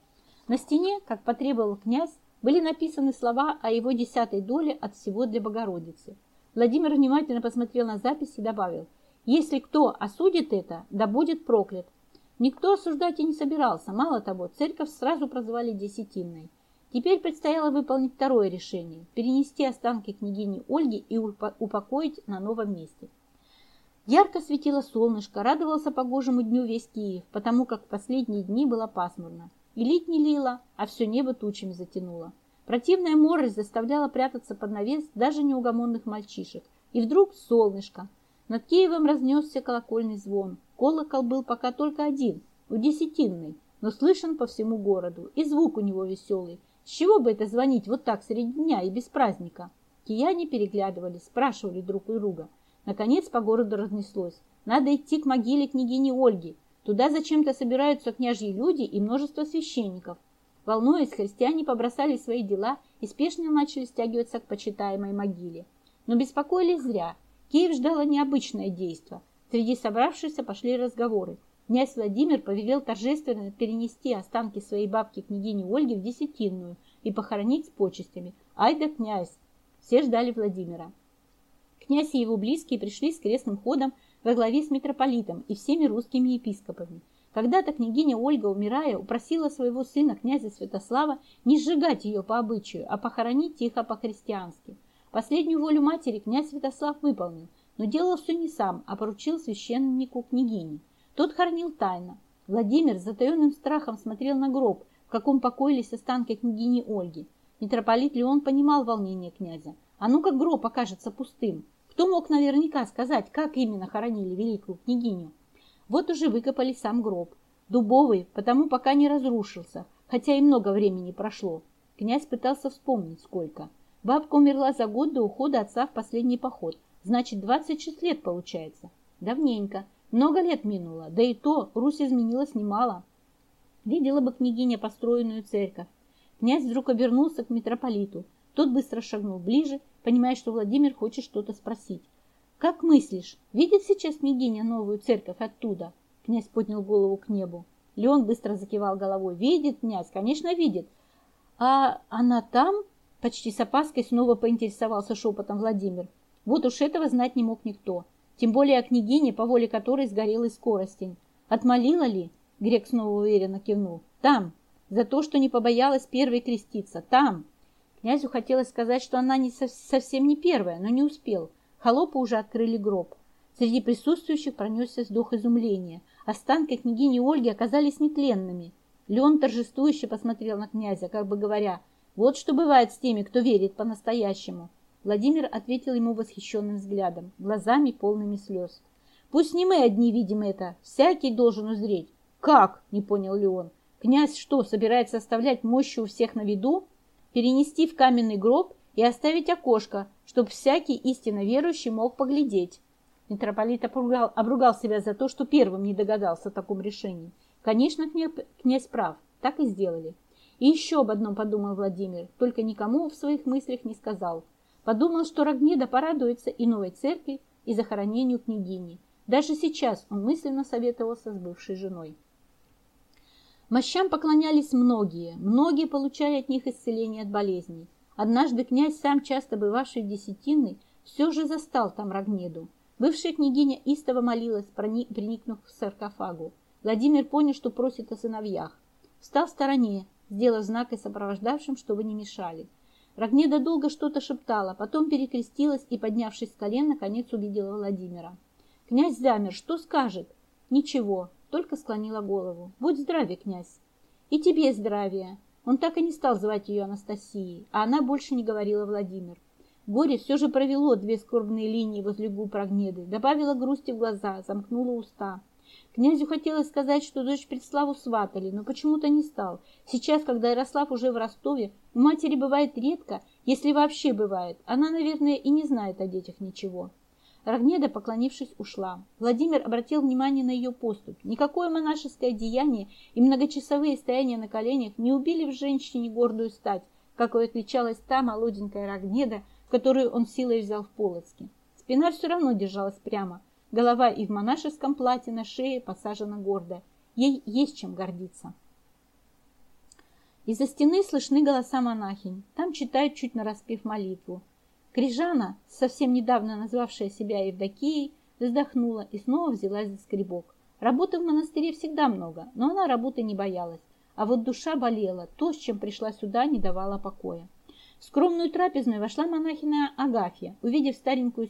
На стене, как потребовал князь, были написаны слова о его десятой доле от всего для Богородицы. Владимир внимательно посмотрел на запись и добавил, «Если кто осудит это, да будет проклят». Никто осуждать и не собирался. Мало того, церковь сразу прозвали Десятинной. Теперь предстояло выполнить второе решение – перенести останки княгини Ольги и упокоить на новом месте. Ярко светило солнышко, радовался погожему дню весь Киев, потому как в последние дни было пасмурно. И лить не лило, а все небо тучами затянуло. Противная морось заставляла прятаться под навес даже неугомонных мальчишек. И вдруг солнышко. Над Киевом разнесся колокольный звон. Колокол был пока только один, у десятинной, но слышен по всему городу. И звук у него веселый, с чего бы это звонить вот так среди дня и без праздника? Кияне переглядывались, спрашивали друг у друга. Наконец по городу разнеслось. Надо идти к могиле княгини Ольги. Туда зачем-то собираются княжьи люди и множество священников. Волнуясь, христиане побросали свои дела и спешно начали стягиваться к почитаемой могиле. Но беспокоились зря. Киев ждало необычное действо. Среди собравшихся пошли разговоры. Князь Владимир повелел торжественно перенести останки своей бабки княгини Ольги в Десятинную и похоронить с почестями. Ай да князь! Все ждали Владимира. Князь и его близкие пришли с крестным ходом во главе с митрополитом и всеми русскими епископами. Когда-то княгиня Ольга, умирая, упросила своего сына, князя Святослава, не сжигать ее по обычаю, а похоронить тихо по-христиански. Последнюю волю матери князь Святослав выполнил, но делал все не сам, а поручил священнику княгини. Тот хоронил тайно. Владимир с затаенным страхом смотрел на гроб, в каком покоились останки княгини Ольги. Митрополит Леон понимал волнение князя. А ну как гроб окажется пустым? Кто мог наверняка сказать, как именно хоронили великую княгиню? Вот уже выкопали сам гроб. Дубовый, потому пока не разрушился, хотя и много времени прошло. Князь пытался вспомнить, сколько. Бабка умерла за год до ухода отца в последний поход. Значит, 26 лет получается. Давненько. Много лет минуло, да и то Русь изменилась немало. Видела бы княгиня построенную церковь. Князь вдруг обернулся к митрополиту. Тот быстро шагнул ближе, понимая, что Владимир хочет что-то спросить. «Как мыслишь, видит сейчас княгиня новую церковь оттуда?» Князь поднял голову к небу. Леон быстро закивал головой. «Видит, князь, конечно, видит. А она там?» Почти с опаской снова поинтересовался шепотом Владимир. Вот уж этого знать не мог никто тем более о княгине, по воле которой сгорел и скоростень. Отмолила ли? Грек снова уверенно кивнул. Там, за то, что не побоялась первой креститься. Там. Князю хотелось сказать, что она не совсем не первая, но не успел. Холопы уже открыли гроб. Среди присутствующих пронесся вздох изумления. Останки княгини Ольги оказались нетленными. Леон торжествующе посмотрел на князя, как бы говоря, вот что бывает с теми, кто верит по-настоящему. Владимир ответил ему восхищенным взглядом, глазами полными слез. «Пусть не мы одни видим это, всякий должен узреть». «Как?» – не понял Леон. «Князь что, собирается оставлять мощи у всех на виду? Перенести в каменный гроб и оставить окошко, чтобы всякий истинно верующий мог поглядеть?» Митрополит обругал, обругал себя за то, что первым не догадался о таком решении. Конечно, князь прав, так и сделали. И еще об одном подумал Владимир, только никому в своих мыслях не сказал – Подумал, что Рогнеда порадуется и новой церкви, и захоронению княгини. Даже сейчас он мысленно советовался с бывшей женой. Мощам поклонялись многие, многие получали от них исцеление от болезней. Однажды князь, сам часто бывавший в Десятинной, все же застал там Рогнеду. Бывшая княгиня истово молилась, приникнув к саркофагу. Владимир понял, что просит о сыновьях. Встал в стороне, сделав знак и сопровождавшим, чтобы не мешали. Рогнеда долго что-то шептала, потом перекрестилась и, поднявшись с колен, наконец увидела Владимира. Князь замер. Что скажет? Ничего, только склонила голову. Будь здравия, князь. И тебе здравия. Он так и не стал звать ее Анастасией, а она больше не говорила Владимир. Горе все же провело две скорбные линии возле губ Рогнеды, добавило грусти в глаза, замкнуло уста. Князю хотелось сказать, что дочь Предславу сватали, но почему-то не стал. Сейчас, когда Ярослав уже в Ростове, у матери бывает редко, если вообще бывает. Она, наверное, и не знает о детях ничего. Рогнеда, поклонившись, ушла. Владимир обратил внимание на ее поступь. Никакое монашеское деяние и многочасовые стояния на коленях не убили в женщине гордую стать, какой отличалась та молоденькая Рогнеда, которую он силой взял в Полоцке. Спина все равно держалась прямо. Голова и в монашеском платье на шее посажена гордо. Ей есть чем гордиться. Из-за стены слышны голоса монахинь. Там читают чуть нараспев молитву. Крижана, совсем недавно назвавшая себя Евдокией, вздохнула и снова взялась за скребок. Работы в монастыре всегда много, но она работы не боялась. А вот душа болела, то, с чем пришла сюда, не давала покоя. В скромную трапезную вошла монахиня Агафья, увидев старенькую.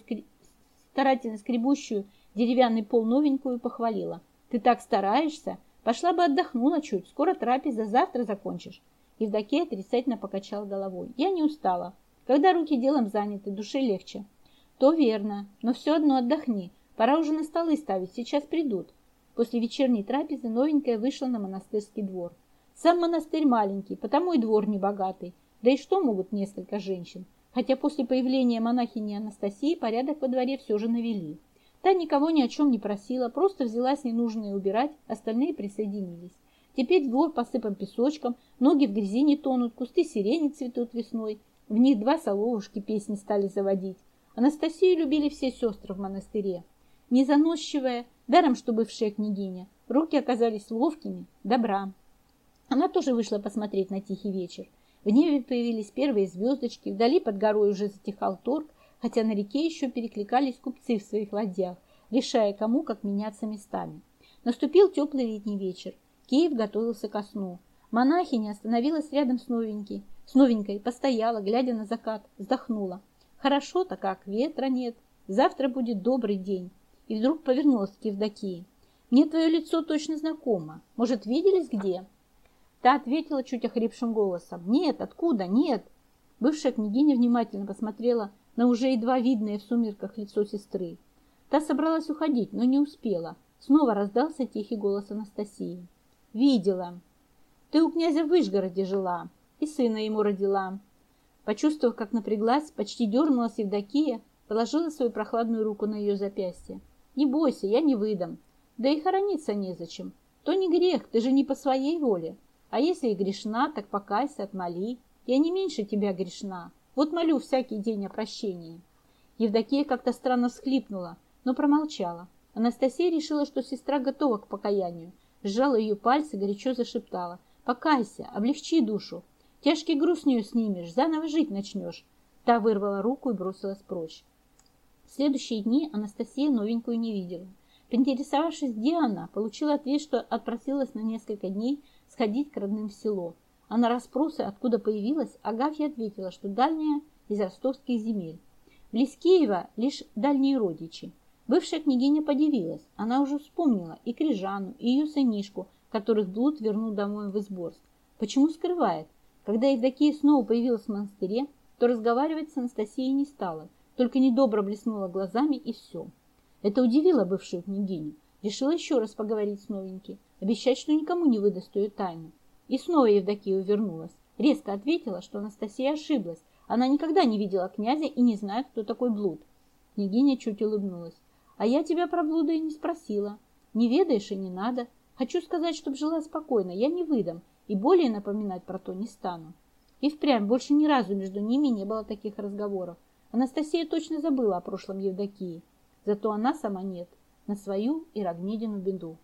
Старательно скребущую деревянный пол новенькую, похвалила. «Ты так стараешься? Пошла бы отдохнула чуть, скоро трапеза, завтра закончишь. Евдокия отрицательно покачала головой. Я не устала. Когда руки делом заняты, душе легче. То верно, но все одно отдохни. Пора уже на столы ставить, сейчас придут. После вечерней трапезы новенькая вышла на монастырский двор. Сам монастырь маленький, потому и двор небогатый. Да и что могут несколько женщин? Хотя после появления монахини Анастасии порядок во дворе все же навели. Та никого ни о чем не просила, просто взялась ненужное убирать, остальные присоединились. Теперь двор посыпан песочком, ноги в грязи не тонут, кусты сирени цветут весной. В них два соловушки песни стали заводить. Анастасию любили все сестры в монастыре. Незаносчивая, даром что бывшая княгиня, руки оказались ловкими, добра. Она тоже вышла посмотреть на тихий вечер. В небе появились первые звездочки, вдали под горой уже затихал торг, хотя на реке еще перекликались купцы в своих ладьях, решая, кому как меняться местами. Наступил теплый летний вечер. Киев готовился ко сну. Монахиня остановилась рядом с новенькой, с новенькой, постояла, глядя на закат, вздохнула. Хорошо-то как, ветра нет, завтра будет добрый день. И вдруг повернулась к Евдокии. Мне твое лицо точно знакомо. Может, виделись где? Та ответила чуть охрипшим голосом. Нет, откуда, нет. Бывшая княгиня внимательно посмотрела на уже едва видное в сумерках лицо сестры. Та собралась уходить, но не успела. Снова раздался тихий голос Анастасии. «Видела. Ты у князя в Вышгороде жила и сына ему родила». Почувствовав, как напряглась, почти дернулась Евдокия, положила свою прохладную руку на ее запястье. «Не бойся, я не выдам. Да и хорониться незачем. То не грех, ты же не по своей воле. А если и грешна, так покайся, отмоли. Я не меньше тебя грешна. Вот молю всякий день о прощении». Евдокия как-то странно всхлипнула, но промолчала. Анастасия решила, что сестра готова к покаянию. Сжала ее пальцы, горячо зашептала. «Покайся, облегчи душу. Тяжкий груз с нее снимешь, заново жить начнешь». Та вырвала руку и бросилась прочь. В следующие дни Анастасия новенькую не видела. Поинтересовавшись, где она, получила ответ, что отпросилась на несколько дней сходить к родным в село. А на расспросы, откуда появилась, Агафья ответила, что дальняя из ростовских земель. Близ Киева лишь дальние родичи. Бывшая княгиня подивилась. Она уже вспомнила и Крижану, и ее сынишку, которых блуд вернул домой в Изборск. Почему скрывает? Когда Евдокия снова появилась в монастыре, то разговаривать с Анастасией не стала, только недобро блеснула глазами и все. Это удивило бывшую княгиню. Решила еще раз поговорить с новенькой, обещать, что никому не выдаст ее тайну. И снова Евдокия увернулась. Резко ответила, что Анастасия ошиблась. Она никогда не видела князя и не знает, кто такой блуд. Княгиня чуть улыбнулась. А я тебя про блуда и не спросила. Не ведаешь и не надо. Хочу сказать, чтоб жила спокойно, я не выдам и более напоминать про то не стану. И впрямь больше ни разу между ними не было таких разговоров. Анастасия точно забыла о прошлом Евдокии. Зато она сама нет. На свою и Рогнедину беду.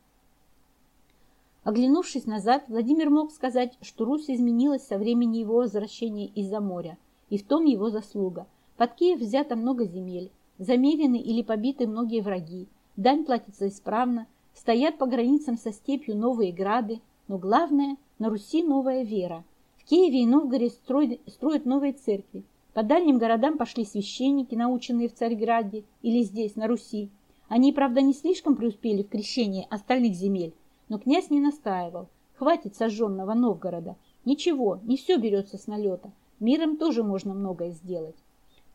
Оглянувшись назад, Владимир мог сказать, что Русь изменилась со времени его возвращения из-за моря, и в том его заслуга. Под Киев взято много земель, замерены или побиты многие враги, дань платится исправно, стоят по границам со степью новые грады, но главное, на Руси новая вера. В Киеве и Новгороде строят, строят новые церкви. По дальним городам пошли священники, наученные в Царьграде или здесь, на Руси. Они, правда, не слишком преуспели в крещении остальных земель, но князь не настаивал. Хватит сожженного Новгорода. Ничего, не все берется с налета. Миром тоже можно многое сделать.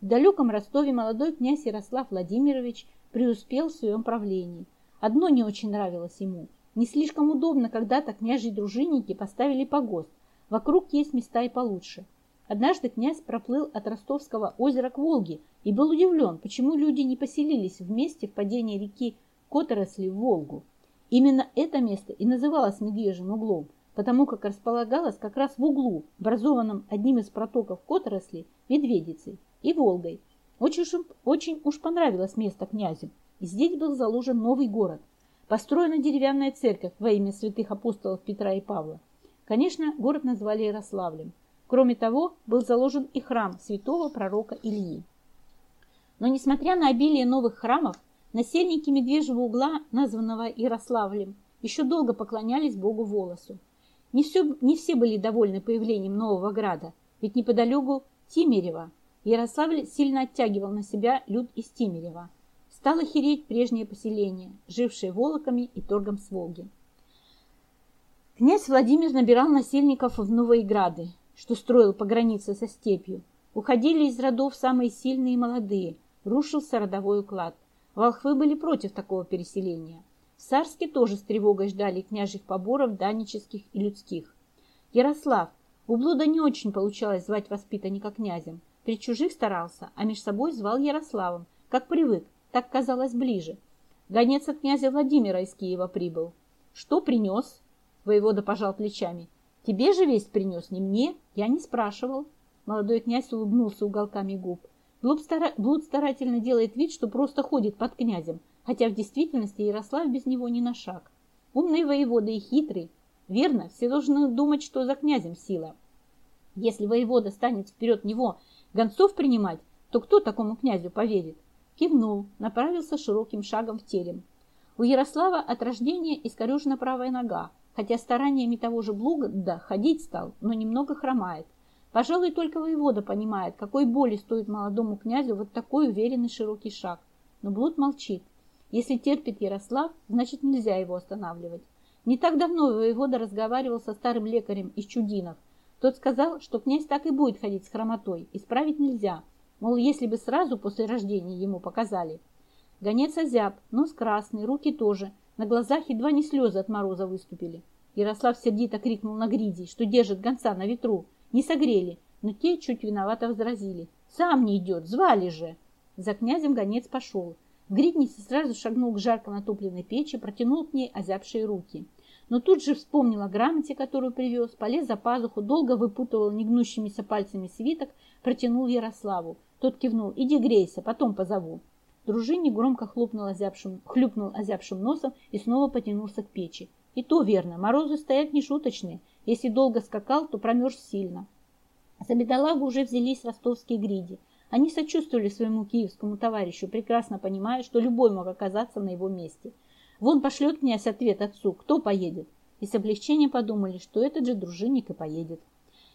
В далеком Ростове молодой князь Ярослав Владимирович преуспел в своем правлении. Одно не очень нравилось ему. Не слишком удобно когда-то княжьи дружинники поставили погост. Вокруг есть места и получше. Однажды князь проплыл от Ростовского озера к Волге и был удивлен, почему люди не поселились вместе в падении реки Которосли в Волгу. Именно это место и называлось Медвежьим углом, потому как располагалось как раз в углу, образованном одним из протоков Которосли, Медведицей и Волгой. Очень, очень уж понравилось место князю, и здесь был заложен новый город. Построена деревянная церковь во имя святых апостолов Петра и Павла. Конечно, город назвали Ярославлем. Кроме того, был заложен и храм святого пророка Ильи. Но несмотря на обилие новых храмов, насельники Медвежьего угла, названного Ярославлем, еще долго поклонялись богу Волосу. Не все, не все были довольны появлением нового града, ведь неподалеку Тимирева. Ярославль сильно оттягивал на себя люд из Тимирева. Стало хереть прежнее поселение, жившее волоками и торгом с Волги. Князь Владимир набирал насельников в Новые Грады, что строил по границе со степью. Уходили из родов самые сильные и молодые, рушился родовой уклад. Волхвы были против такого переселения. В Сарске тоже с тревогой ждали княжьих поборов данических и людских. Ярослав, у блуда не очень получалось звать воспитанника князем. При чужих старался, а меж собой звал Ярославом, как привык, так казалось ближе. Гонец от князя Владимира из Киева прибыл. Что принес? Воевода пожал плечами. Тебе же весть принес, не мне. Я не спрашивал. Молодой князь улыбнулся уголками губ. Блуд, стара... Блуд старательно делает вид, что просто ходит под князем, хотя в действительности Ярослав без него не на шаг. Умный воевода и хитрый. Верно, все должны думать, что за князем сила. Если воевода станет вперед него гонцов принимать, то кто такому князю поверит? Кивнул, направился широким шагом в терем. У Ярослава от рождения искорежена правая нога, хотя стараниями того же Блуда ходить стал, но немного хромает. Пожалуй, только воевода понимает, какой боли стоит молодому князю вот такой уверенный широкий шаг. Но Блуд молчит. Если терпит Ярослав, значит нельзя его останавливать. Не так давно воевода разговаривал со старым лекарем из Чудинов. Тот сказал, что князь так и будет ходить с хромотой, исправить нельзя. Мол, если бы сразу после рождения ему показали. Гонец озяб, нос красный, руки тоже – на глазах едва не слезы от мороза выступили. Ярослав сердито крикнул на Гриди, что держит гонца на ветру. Не согрели, но те чуть виновато возразили. «Сам не идет, звали же!» За князем гонец пошел. Гридница сразу шагнул к жарко натопленной печи, протянул к ней озябшие руки. Но тут же вспомнил о грамоте, которую привез, полез за пазуху, долго выпутывал негнущимися пальцами свиток, протянул Ярославу. Тот кивнул «Иди грейся, потом позову». Дружинник громко хлопнул озябшим, хлюпнул озябшим носом и снова потянулся к печи. И то верно, морозы стоят нешуточные. Если долго скакал, то промерз сильно. За бедолагу уже взялись ростовские гриди. Они сочувствовали своему киевскому товарищу, прекрасно понимая, что любой мог оказаться на его месте. Вон пошлет князь ответ отцу, кто поедет. И с облегчением подумали, что этот же дружинник и поедет.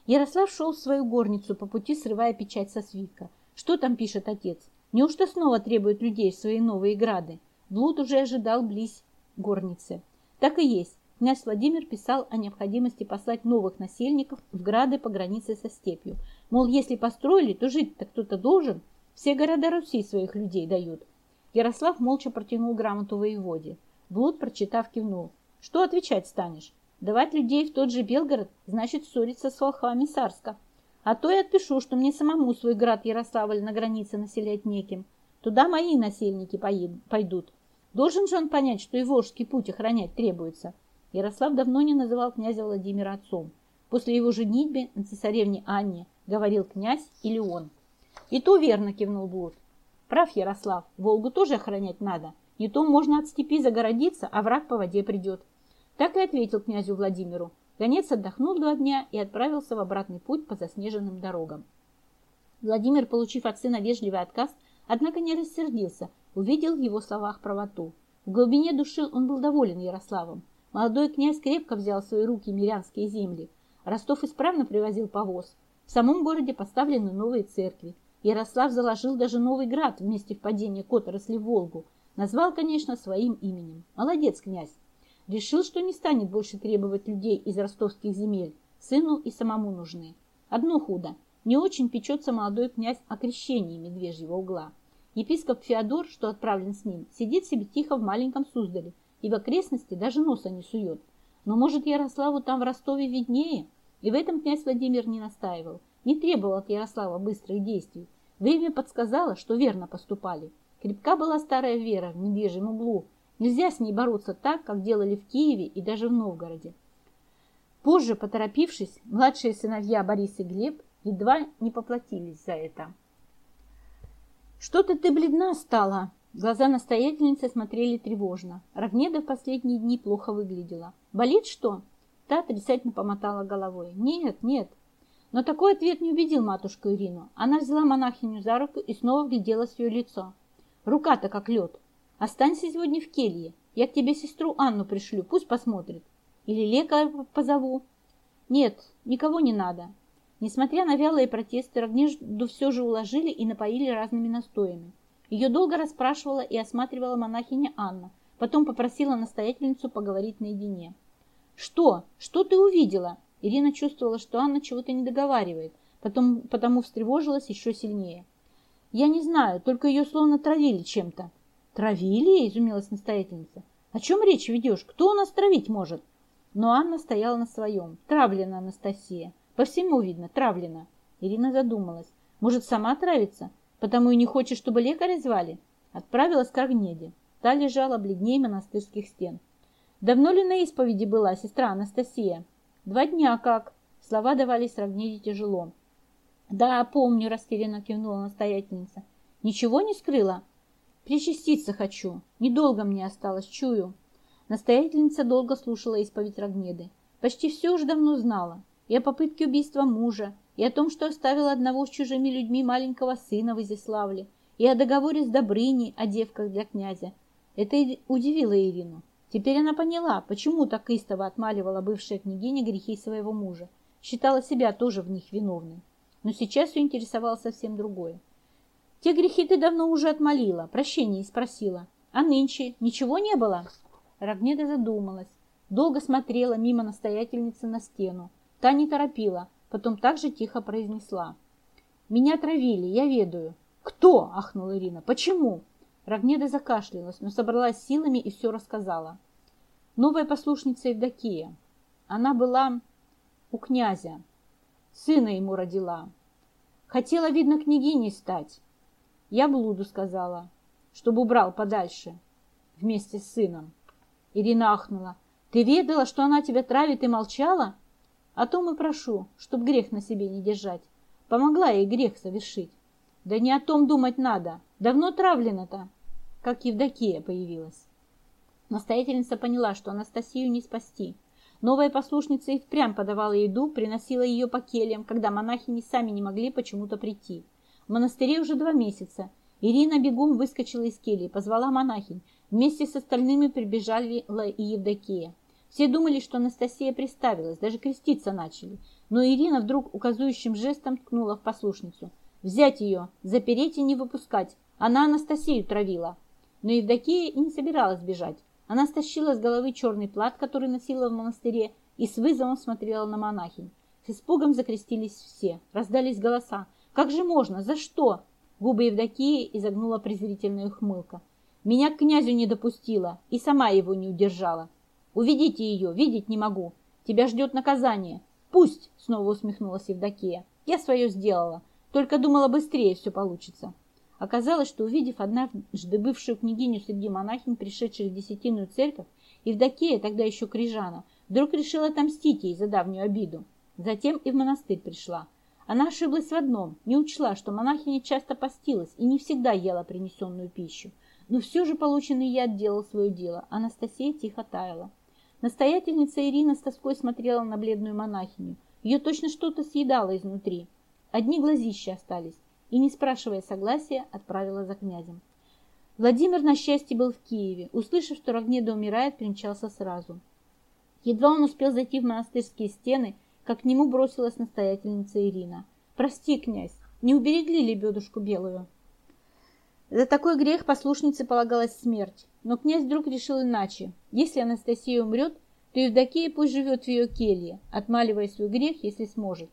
Ярослав шел в свою горницу, по пути срывая печать со свитка. Что там пишет отец? Неужто снова требует людей свои новые грады? Блуд уже ожидал близ горницы. Так и есть. Князь Владимир писал о необходимости послать новых насельников в грады по границе со степью. Мол, если построили, то жить-то кто-то должен. Все города Руси своих людей дают. Ярослав молча протянул грамоту воеводе. Блуд, прочитав, кивнул. Что отвечать станешь? Давать людей в тот же Белгород значит ссориться с волхвами Сарска. А то и отпишу, что мне самому свой град Ярославль на границе населять неким. Туда мои насельники пойдут. Должен же он понять, что и Волжский путь охранять требуется. Ярослав давно не называл князя Владимира отцом. После его женитьбы на цесаревне Анне говорил князь или он. И то верно, кивнул Блуд. Прав Ярослав, Волгу тоже охранять надо. Не то можно от степи загородиться, а враг по воде придет. Так и ответил князю Владимиру. Гонец отдохнул два дня и отправился в обратный путь по заснеженным дорогам. Владимир, получив от сына вежливый отказ, однако не рассердился, увидел в его словах правоту. В глубине души он был доволен Ярославом. Молодой князь крепко взял в свои руки мирянские земли. Ростов исправно привозил повоз. В самом городе поставлены новые церкви. Ярослав заложил даже новый град в месте впадения Которосли в Волгу. Назвал, конечно, своим именем. Молодец, князь. Решил, что не станет больше требовать людей из ростовских земель. Сыну и самому нужны. Одно худо. Не очень печется молодой князь о крещении медвежьего угла. Епископ Феодор, что отправлен с ним, сидит себе тихо в маленьком Суздале и в окрестности даже носа не сует. Но, может, Ярославу там в Ростове виднее? И в этом князь Владимир не настаивал. не требовал от Ярослава быстрых действий. Время подсказало, что верно поступали. Крепка была старая вера в медвежьем углу. Нельзя с ней бороться так, как делали в Киеве и даже в Новгороде. Позже, поторопившись, младшие сыновья Борис и Глеб едва не поплатились за это. «Что-то ты бледна стала!» Глаза настоятельницы смотрели тревожно. Рогнеда в последние дни плохо выглядела. «Болит что?» Та отрицательно помотала головой. «Нет, нет». Но такой ответ не убедил матушку Ирину. Она взяла монахиню за руку и снова вгляделась в ее лицо. «Рука-то как лед. Останься сегодня в келье. Я к тебе сестру Анну пришлю, пусть посмотрит. Или лекаря позову». «Нет, никого не надо. Несмотря на вялые протесты, Рогнежду все же уложили и напоили разными настоями. Ее долго расспрашивала и осматривала монахиня Анна, потом попросила настоятельницу поговорить наедине. «Что? Что ты увидела?» Ирина чувствовала, что Анна чего-то не договаривает, потом, потому встревожилась еще сильнее. «Я не знаю, только ее словно травили чем-то». «Травили?» – изумилась настоятельница. «О чем речь ведешь? Кто у нас травить может?» Но Анна стояла на своем. Травлена Анастасия. По всему видно, травлена. Ирина задумалась. Может, сама травится? Потому и не хочет, чтобы лекаря звали? Отправилась к Агнеде. Та лежала бледнее монастырских стен. Давно ли на исповеди была сестра Анастасия? Два дня как. Слова давались Рогнеде тяжело. Да, помню, растерянно кивнула настоятельница. Ничего не скрыла? Причаститься хочу. Недолго мне осталось, чую. Настоятельница долго слушала исповедь Рогнеды. Почти все уж давно знала и о попытке убийства мужа, и о том, что оставила одного с чужими людьми маленького сына в Изяславле, и о договоре с Добрыней о девках для князя. Это удивило Ирину. Теперь она поняла, почему так истово отмаливала бывшая княгиня грехи своего мужа. Считала себя тоже в них виновной. Но сейчас ее интересовало совсем другое. «Те грехи ты давно уже отмолила, прощения спросила. А нынче ничего не было?» Рогнеда задумалась. Долго смотрела мимо настоятельницы на стену. Та не торопила, потом так же тихо произнесла. «Меня травили, я ведаю». «Кто?» – ахнула Ирина. «Почему?» Рогнеда закашлялась, но собралась силами и все рассказала. Новая послушница Евдокия. Она была у князя. Сына ему родила. Хотела, видно, княгиней стать. Я блуду сказала, чтобы убрал подальше вместе с сыном. Ирина ахнула. Ты ведала, что она тебя травит и молчала? О том и прошу, чтоб грех на себе не держать. Помогла ей грех совершить. Да не о том думать надо. Давно травлена-то, как Евдокия появилась. Настоятельница поняла, что Анастасию не спасти. Новая послушница и впрямь подавала еду, приносила ее по кельям, когда монахини сами не могли почему-то прийти. Монастыре уже два месяца. Ирина бегом выскочила из кельи, позвала монахинь. Вместе с остальными прибежали и Евдокия. Все думали, что Анастасия приставилась, даже креститься начали. Но Ирина вдруг указующим жестом ткнула в послушницу. «Взять ее, запереть и не выпускать. Она Анастасию травила». Но Евдокия и не собиралась бежать. Она стащила с головы черный плат, который носила в монастыре, и с вызовом смотрела на монахинь. С испугом закрестились все. Раздались голоса. «Как же можно? За что?» Губы Евдокии изогнула презрительная ухмылка. «Меня к князю не допустила и сама его не удержала. Уведите ее, видеть не могу. Тебя ждет наказание. Пусть, снова усмехнулась Евдокия. Я свое сделала. Только думала, быстрее все получится. Оказалось, что увидев однажды бывшую княгиню среди монахинь, пришедших в десятинную церковь, Евдокия, тогда еще Крижана, вдруг решила отомстить ей за давнюю обиду. Затем и в монастырь пришла. Она ошиблась в одном, не учла, что монахиня часто постилась и не всегда ела принесенную пищу. Но все же полученный яд делал свое дело. Анастасия тихо таяла. Настоятельница Ирина с тоской смотрела на бледную монахиню. Ее точно что-то съедало изнутри. Одни глазища остались, и, не спрашивая согласия, отправила за князем. Владимир, на счастье, был в Киеве. Услышав, что Рогнеда умирает, примчался сразу. Едва он успел зайти в монастырские стены, как к нему бросилась настоятельница Ирина. «Прости, князь, не уберегли лебедушку белую?» За такой грех послушнице полагалась смерть. Но князь вдруг решил иначе. Если Анастасия умрет, то Евдокия пусть живет в ее келье, отмаливая свой грех, если сможет.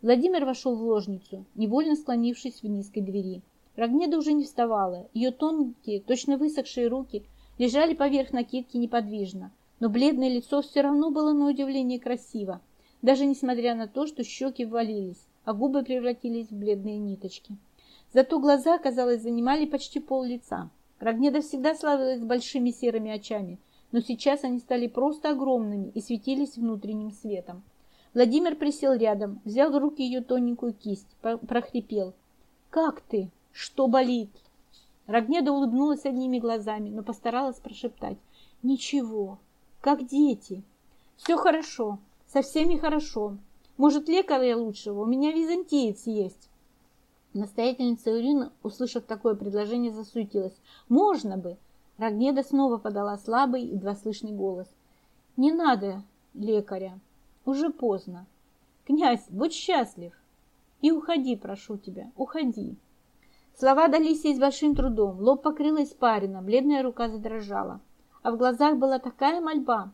Владимир вошел в ложницу, невольно склонившись в низкой двери. Рогнеда уже не вставала. Ее тонкие, точно высохшие руки лежали поверх накидки неподвижно. Но бледное лицо все равно было на удивление красиво, даже несмотря на то, что щеки ввалились. а губы превратились в бледные ниточки. Зато глаза, казалось, занимали почти пол лица. Рогнеда всегда славилась большими серыми очами, но сейчас они стали просто огромными и светились внутренним светом. Владимир присел рядом, взял в руки ее тоненькую кисть, прохрипел. «Как ты? Что болит?» Рогнеда улыбнулась одними глазами, но постаралась прошептать. «Ничего, как дети. Все хорошо, со всеми хорошо. Может, лекаря лучшего? У меня византиец есть». Настоятельница Ирина, услышав такое предложение, засуетилась. «Можно бы!» Рогнеда снова подала слабый, и слышный голос. «Не надо лекаря. Уже поздно. Князь, будь счастлив. И уходи, прошу тебя, уходи». Слова дались ей с большим трудом. Лоб покрыл испарина, бледная рука задрожала. А в глазах была такая мольба,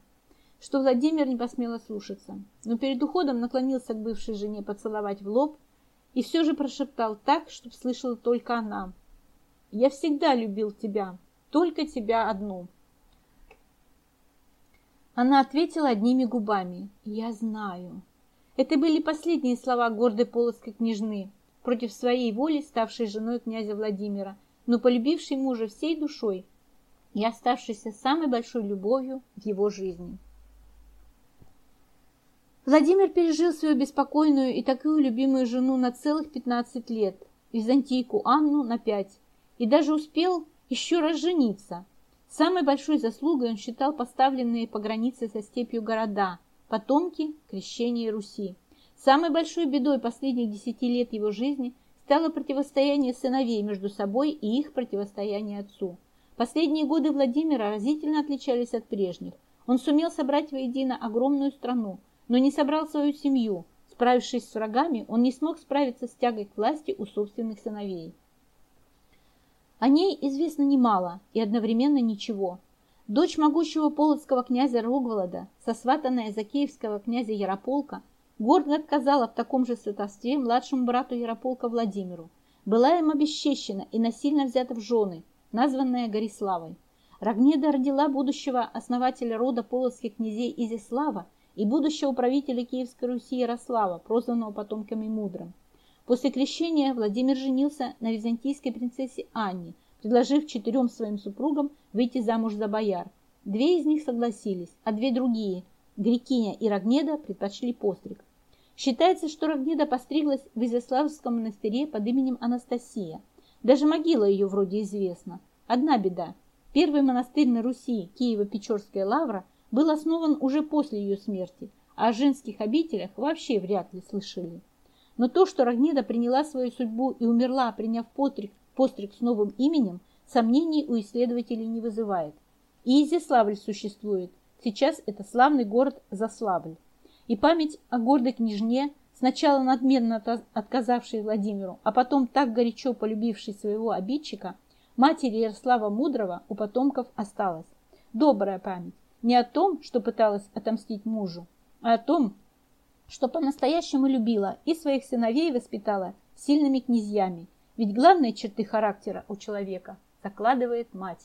что Владимир не посмел слушаться. Но перед уходом наклонился к бывшей жене поцеловать в лоб, и все же прошептал так, чтобы слышала только она. «Я всегда любил тебя, только тебя одну». Она ответила одними губами. «Я знаю». Это были последние слова гордой полоской княжны, против своей воли ставшей женой князя Владимира, но полюбившей мужа всей душой и оставшейся самой большой любовью в его жизни. Владимир пережил свою беспокойную и такую любимую жену на целых 15 лет, византийку Анну на 5, и даже успел еще раз жениться. Самой большой заслугой он считал поставленные по границе со степью города, потомки крещения Руси. Самой большой бедой последних десяти лет его жизни стало противостояние сыновей между собой и их противостояние отцу. Последние годы Владимира разительно отличались от прежних. Он сумел собрать воедино огромную страну, но не собрал свою семью. Справившись с врагами, он не смог справиться с тягой к власти у собственных сыновей. О ней известно немало и одновременно ничего. Дочь могущего полоцкого князя Рогволода, сосватанная за киевского князя Ярополка, гордо отказала в таком же сватовстве младшему брату Ярополка Владимиру. Была им обесчещена и насильно взята в жены, названная Гориславой. Рогнеда родила будущего основателя рода полоцких князей Изяслава и будущего правителя Киевской Руси Ярослава, прозванного потомками Мудрым. После крещения Владимир женился на византийской принцессе Анне, предложив четырем своим супругам выйти замуж за бояр. Две из них согласились, а две другие, Грекиня и Рогнеда, предпочли постриг. Считается, что Рогнеда постриглась в Изяславском монастыре под именем Анастасия. Даже могила ее вроде известна. Одна беда. Первый монастырь на Руси, Киево-Печорская лавра – был основан уже после ее смерти, а о женских обителях вообще вряд ли слышали. Но то, что Рогнеда приняла свою судьбу и умерла, приняв постриг, постриг с новым именем, сомнений у исследователей не вызывает. И Изяславль существует. Сейчас это славный город Заславль. И память о гордой княжне, сначала надменно отказавшей Владимиру, а потом так горячо полюбившей своего обидчика, матери Ярослава Мудрого у потомков осталась. Добрая память, не о том, что пыталась отомстить мужу, а о том, что по-настоящему любила и своих сыновей воспитала сильными князьями. Ведь главные черты характера у человека закладывает мать.